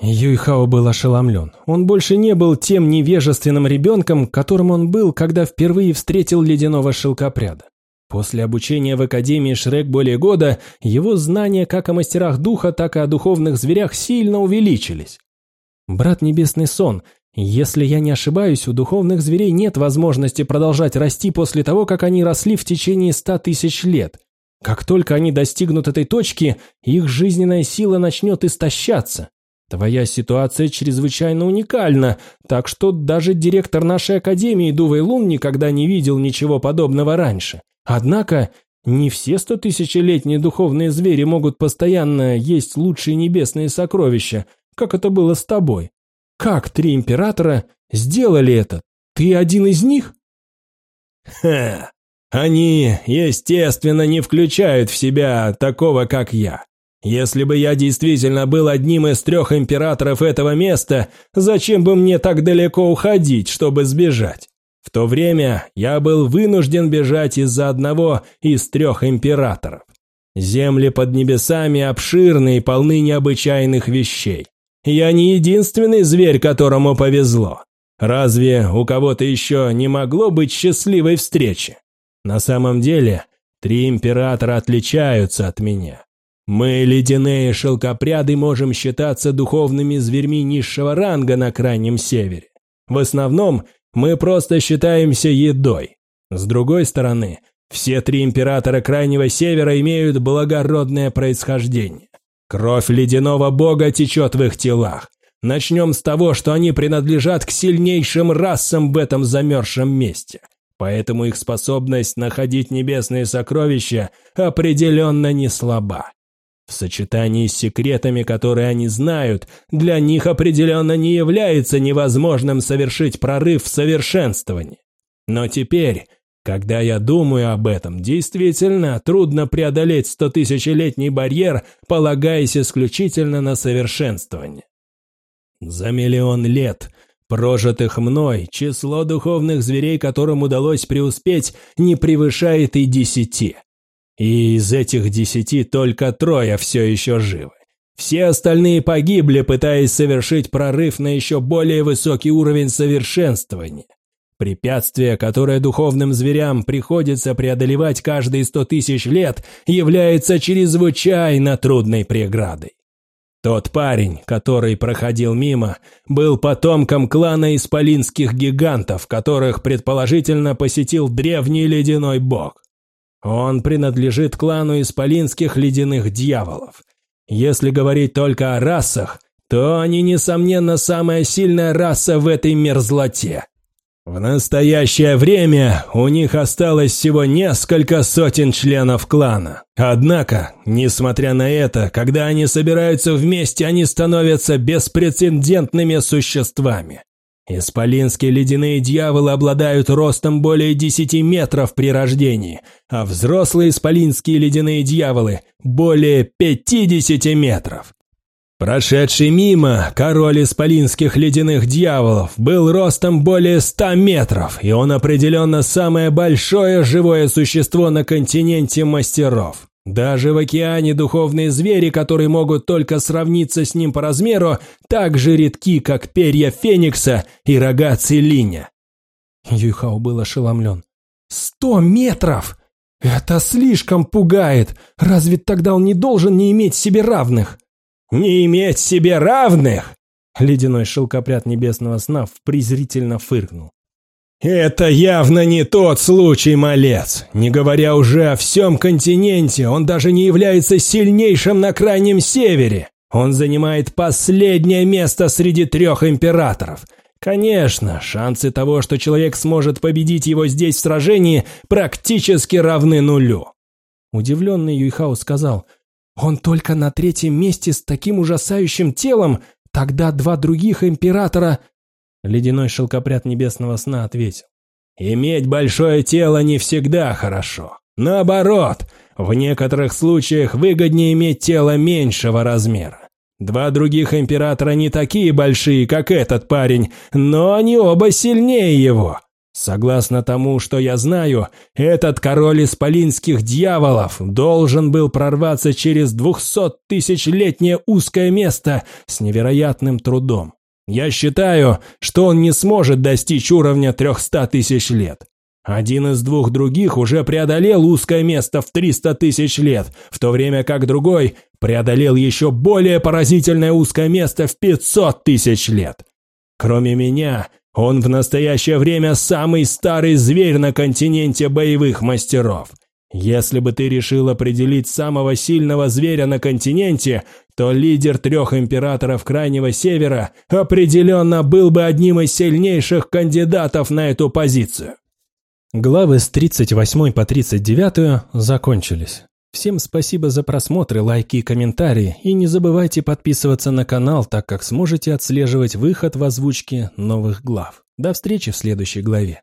Юйхао был ошеломлен. Он больше не был тем невежественным ребенком, которым он был, когда впервые встретил ледяного шелкопряда. После обучения в Академии Шрек более года, его знания как о мастерах духа, так и о духовных зверях сильно увеличились. «Брат Небесный Сон, если я не ошибаюсь, у духовных зверей нет возможности продолжать расти после того, как они росли в течение ста тысяч лет. Как только они достигнут этой точки, их жизненная сила начнет истощаться. Твоя ситуация чрезвычайно уникальна, так что даже директор нашей академии Дувей Лун никогда не видел ничего подобного раньше. Однако, не все стотысячелетние духовные звери могут постоянно есть лучшие небесные сокровища, как это было с тобой. Как три императора сделали это? Ты один из них? Ха, они, естественно, не включают в себя такого, как я. Если бы я действительно был одним из трех императоров этого места, зачем бы мне так далеко уходить, чтобы сбежать? В то время я был вынужден бежать из-за одного из трех императоров. Земли под небесами обширны и полны необычайных вещей. Я не единственный зверь, которому повезло. Разве у кого-то еще не могло быть счастливой встречи? На самом деле, три императора отличаются от меня. Мы, ледяные шелкопряды, можем считаться духовными зверьми низшего ранга на Крайнем Севере. В основном, мы просто считаемся едой. С другой стороны, все три императора Крайнего Севера имеют благородное происхождение. Кровь ледяного бога течет в их телах. Начнем с того, что они принадлежат к сильнейшим расам в этом замерзшем месте – поэтому их способность находить небесные сокровища определенно не слаба. В сочетании с секретами, которые они знают, для них определенно не является невозможным совершить прорыв в совершенствовании. Но теперь, когда я думаю об этом, действительно трудно преодолеть стотысячелетний барьер, полагаясь исключительно на совершенствование. За миллион лет Прожитых мной число духовных зверей, которым удалось преуспеть, не превышает и десяти. И из этих десяти только трое все еще живы. Все остальные погибли, пытаясь совершить прорыв на еще более высокий уровень совершенствования. Препятствие, которое духовным зверям приходится преодолевать каждые сто тысяч лет, является чрезвычайно трудной преградой. Тот парень, который проходил мимо, был потомком клана исполинских гигантов, которых предположительно посетил древний ледяной бог. Он принадлежит клану исполинских ледяных дьяволов. Если говорить только о расах, то они, несомненно, самая сильная раса в этой мерзлоте. В настоящее время у них осталось всего несколько сотен членов клана. Однако, несмотря на это, когда они собираются вместе, они становятся беспрецедентными существами. Исполинские ледяные дьяволы обладают ростом более 10 метров при рождении, а взрослые исполинские ледяные дьяволы – более 50 метров. Прошедший мимо, король исполинских ледяных дьяволов был ростом более ста метров, и он определенно самое большое живое существо на континенте мастеров. Даже в океане духовные звери, которые могут только сравниться с ним по размеру, так же редки, как перья феникса и рога целиня. Юйхао был ошеломлен. «Сто метров! Это слишком пугает! Разве тогда он не должен не иметь себе равных?» Не иметь себе равных!» Ледяной шелкопряд небесного сна презрительно фыркнул. Это явно не тот случай, малец. Не говоря уже о всем континенте, он даже не является сильнейшим на крайнем севере. Он занимает последнее место среди трех императоров. Конечно, шансы того, что человек сможет победить его здесь в сражении, практически равны нулю. Удивленный Юйхао сказал, «Он только на третьем месте с таким ужасающим телом, тогда два других императора...» Ледяной шелкопряд небесного сна ответил, «Иметь большое тело не всегда хорошо. Наоборот, в некоторых случаях выгоднее иметь тело меньшего размера. Два других императора не такие большие, как этот парень, но они оба сильнее его. Согласно тому, что я знаю, этот король исполинских дьяволов должен был прорваться через двухсоттысячелетнее узкое место с невероятным трудом. Я считаю, что он не сможет достичь уровня трехста тысяч лет. Один из двух других уже преодолел узкое место в 300 тысяч лет, в то время как другой преодолел еще более поразительное узкое место в 500 тысяч лет. Кроме меня, он в настоящее время самый старый зверь на континенте боевых мастеров. Если бы ты решил определить самого сильного зверя на континенте, то лидер трех императоров Крайнего Севера определенно был бы одним из сильнейших кандидатов на эту позицию. Главы с 38 по 39 закончились. Всем спасибо за просмотры, лайки и комментарии, и не забывайте подписываться на канал, так как сможете отслеживать выход в озвучке новых глав. До встречи в следующей главе.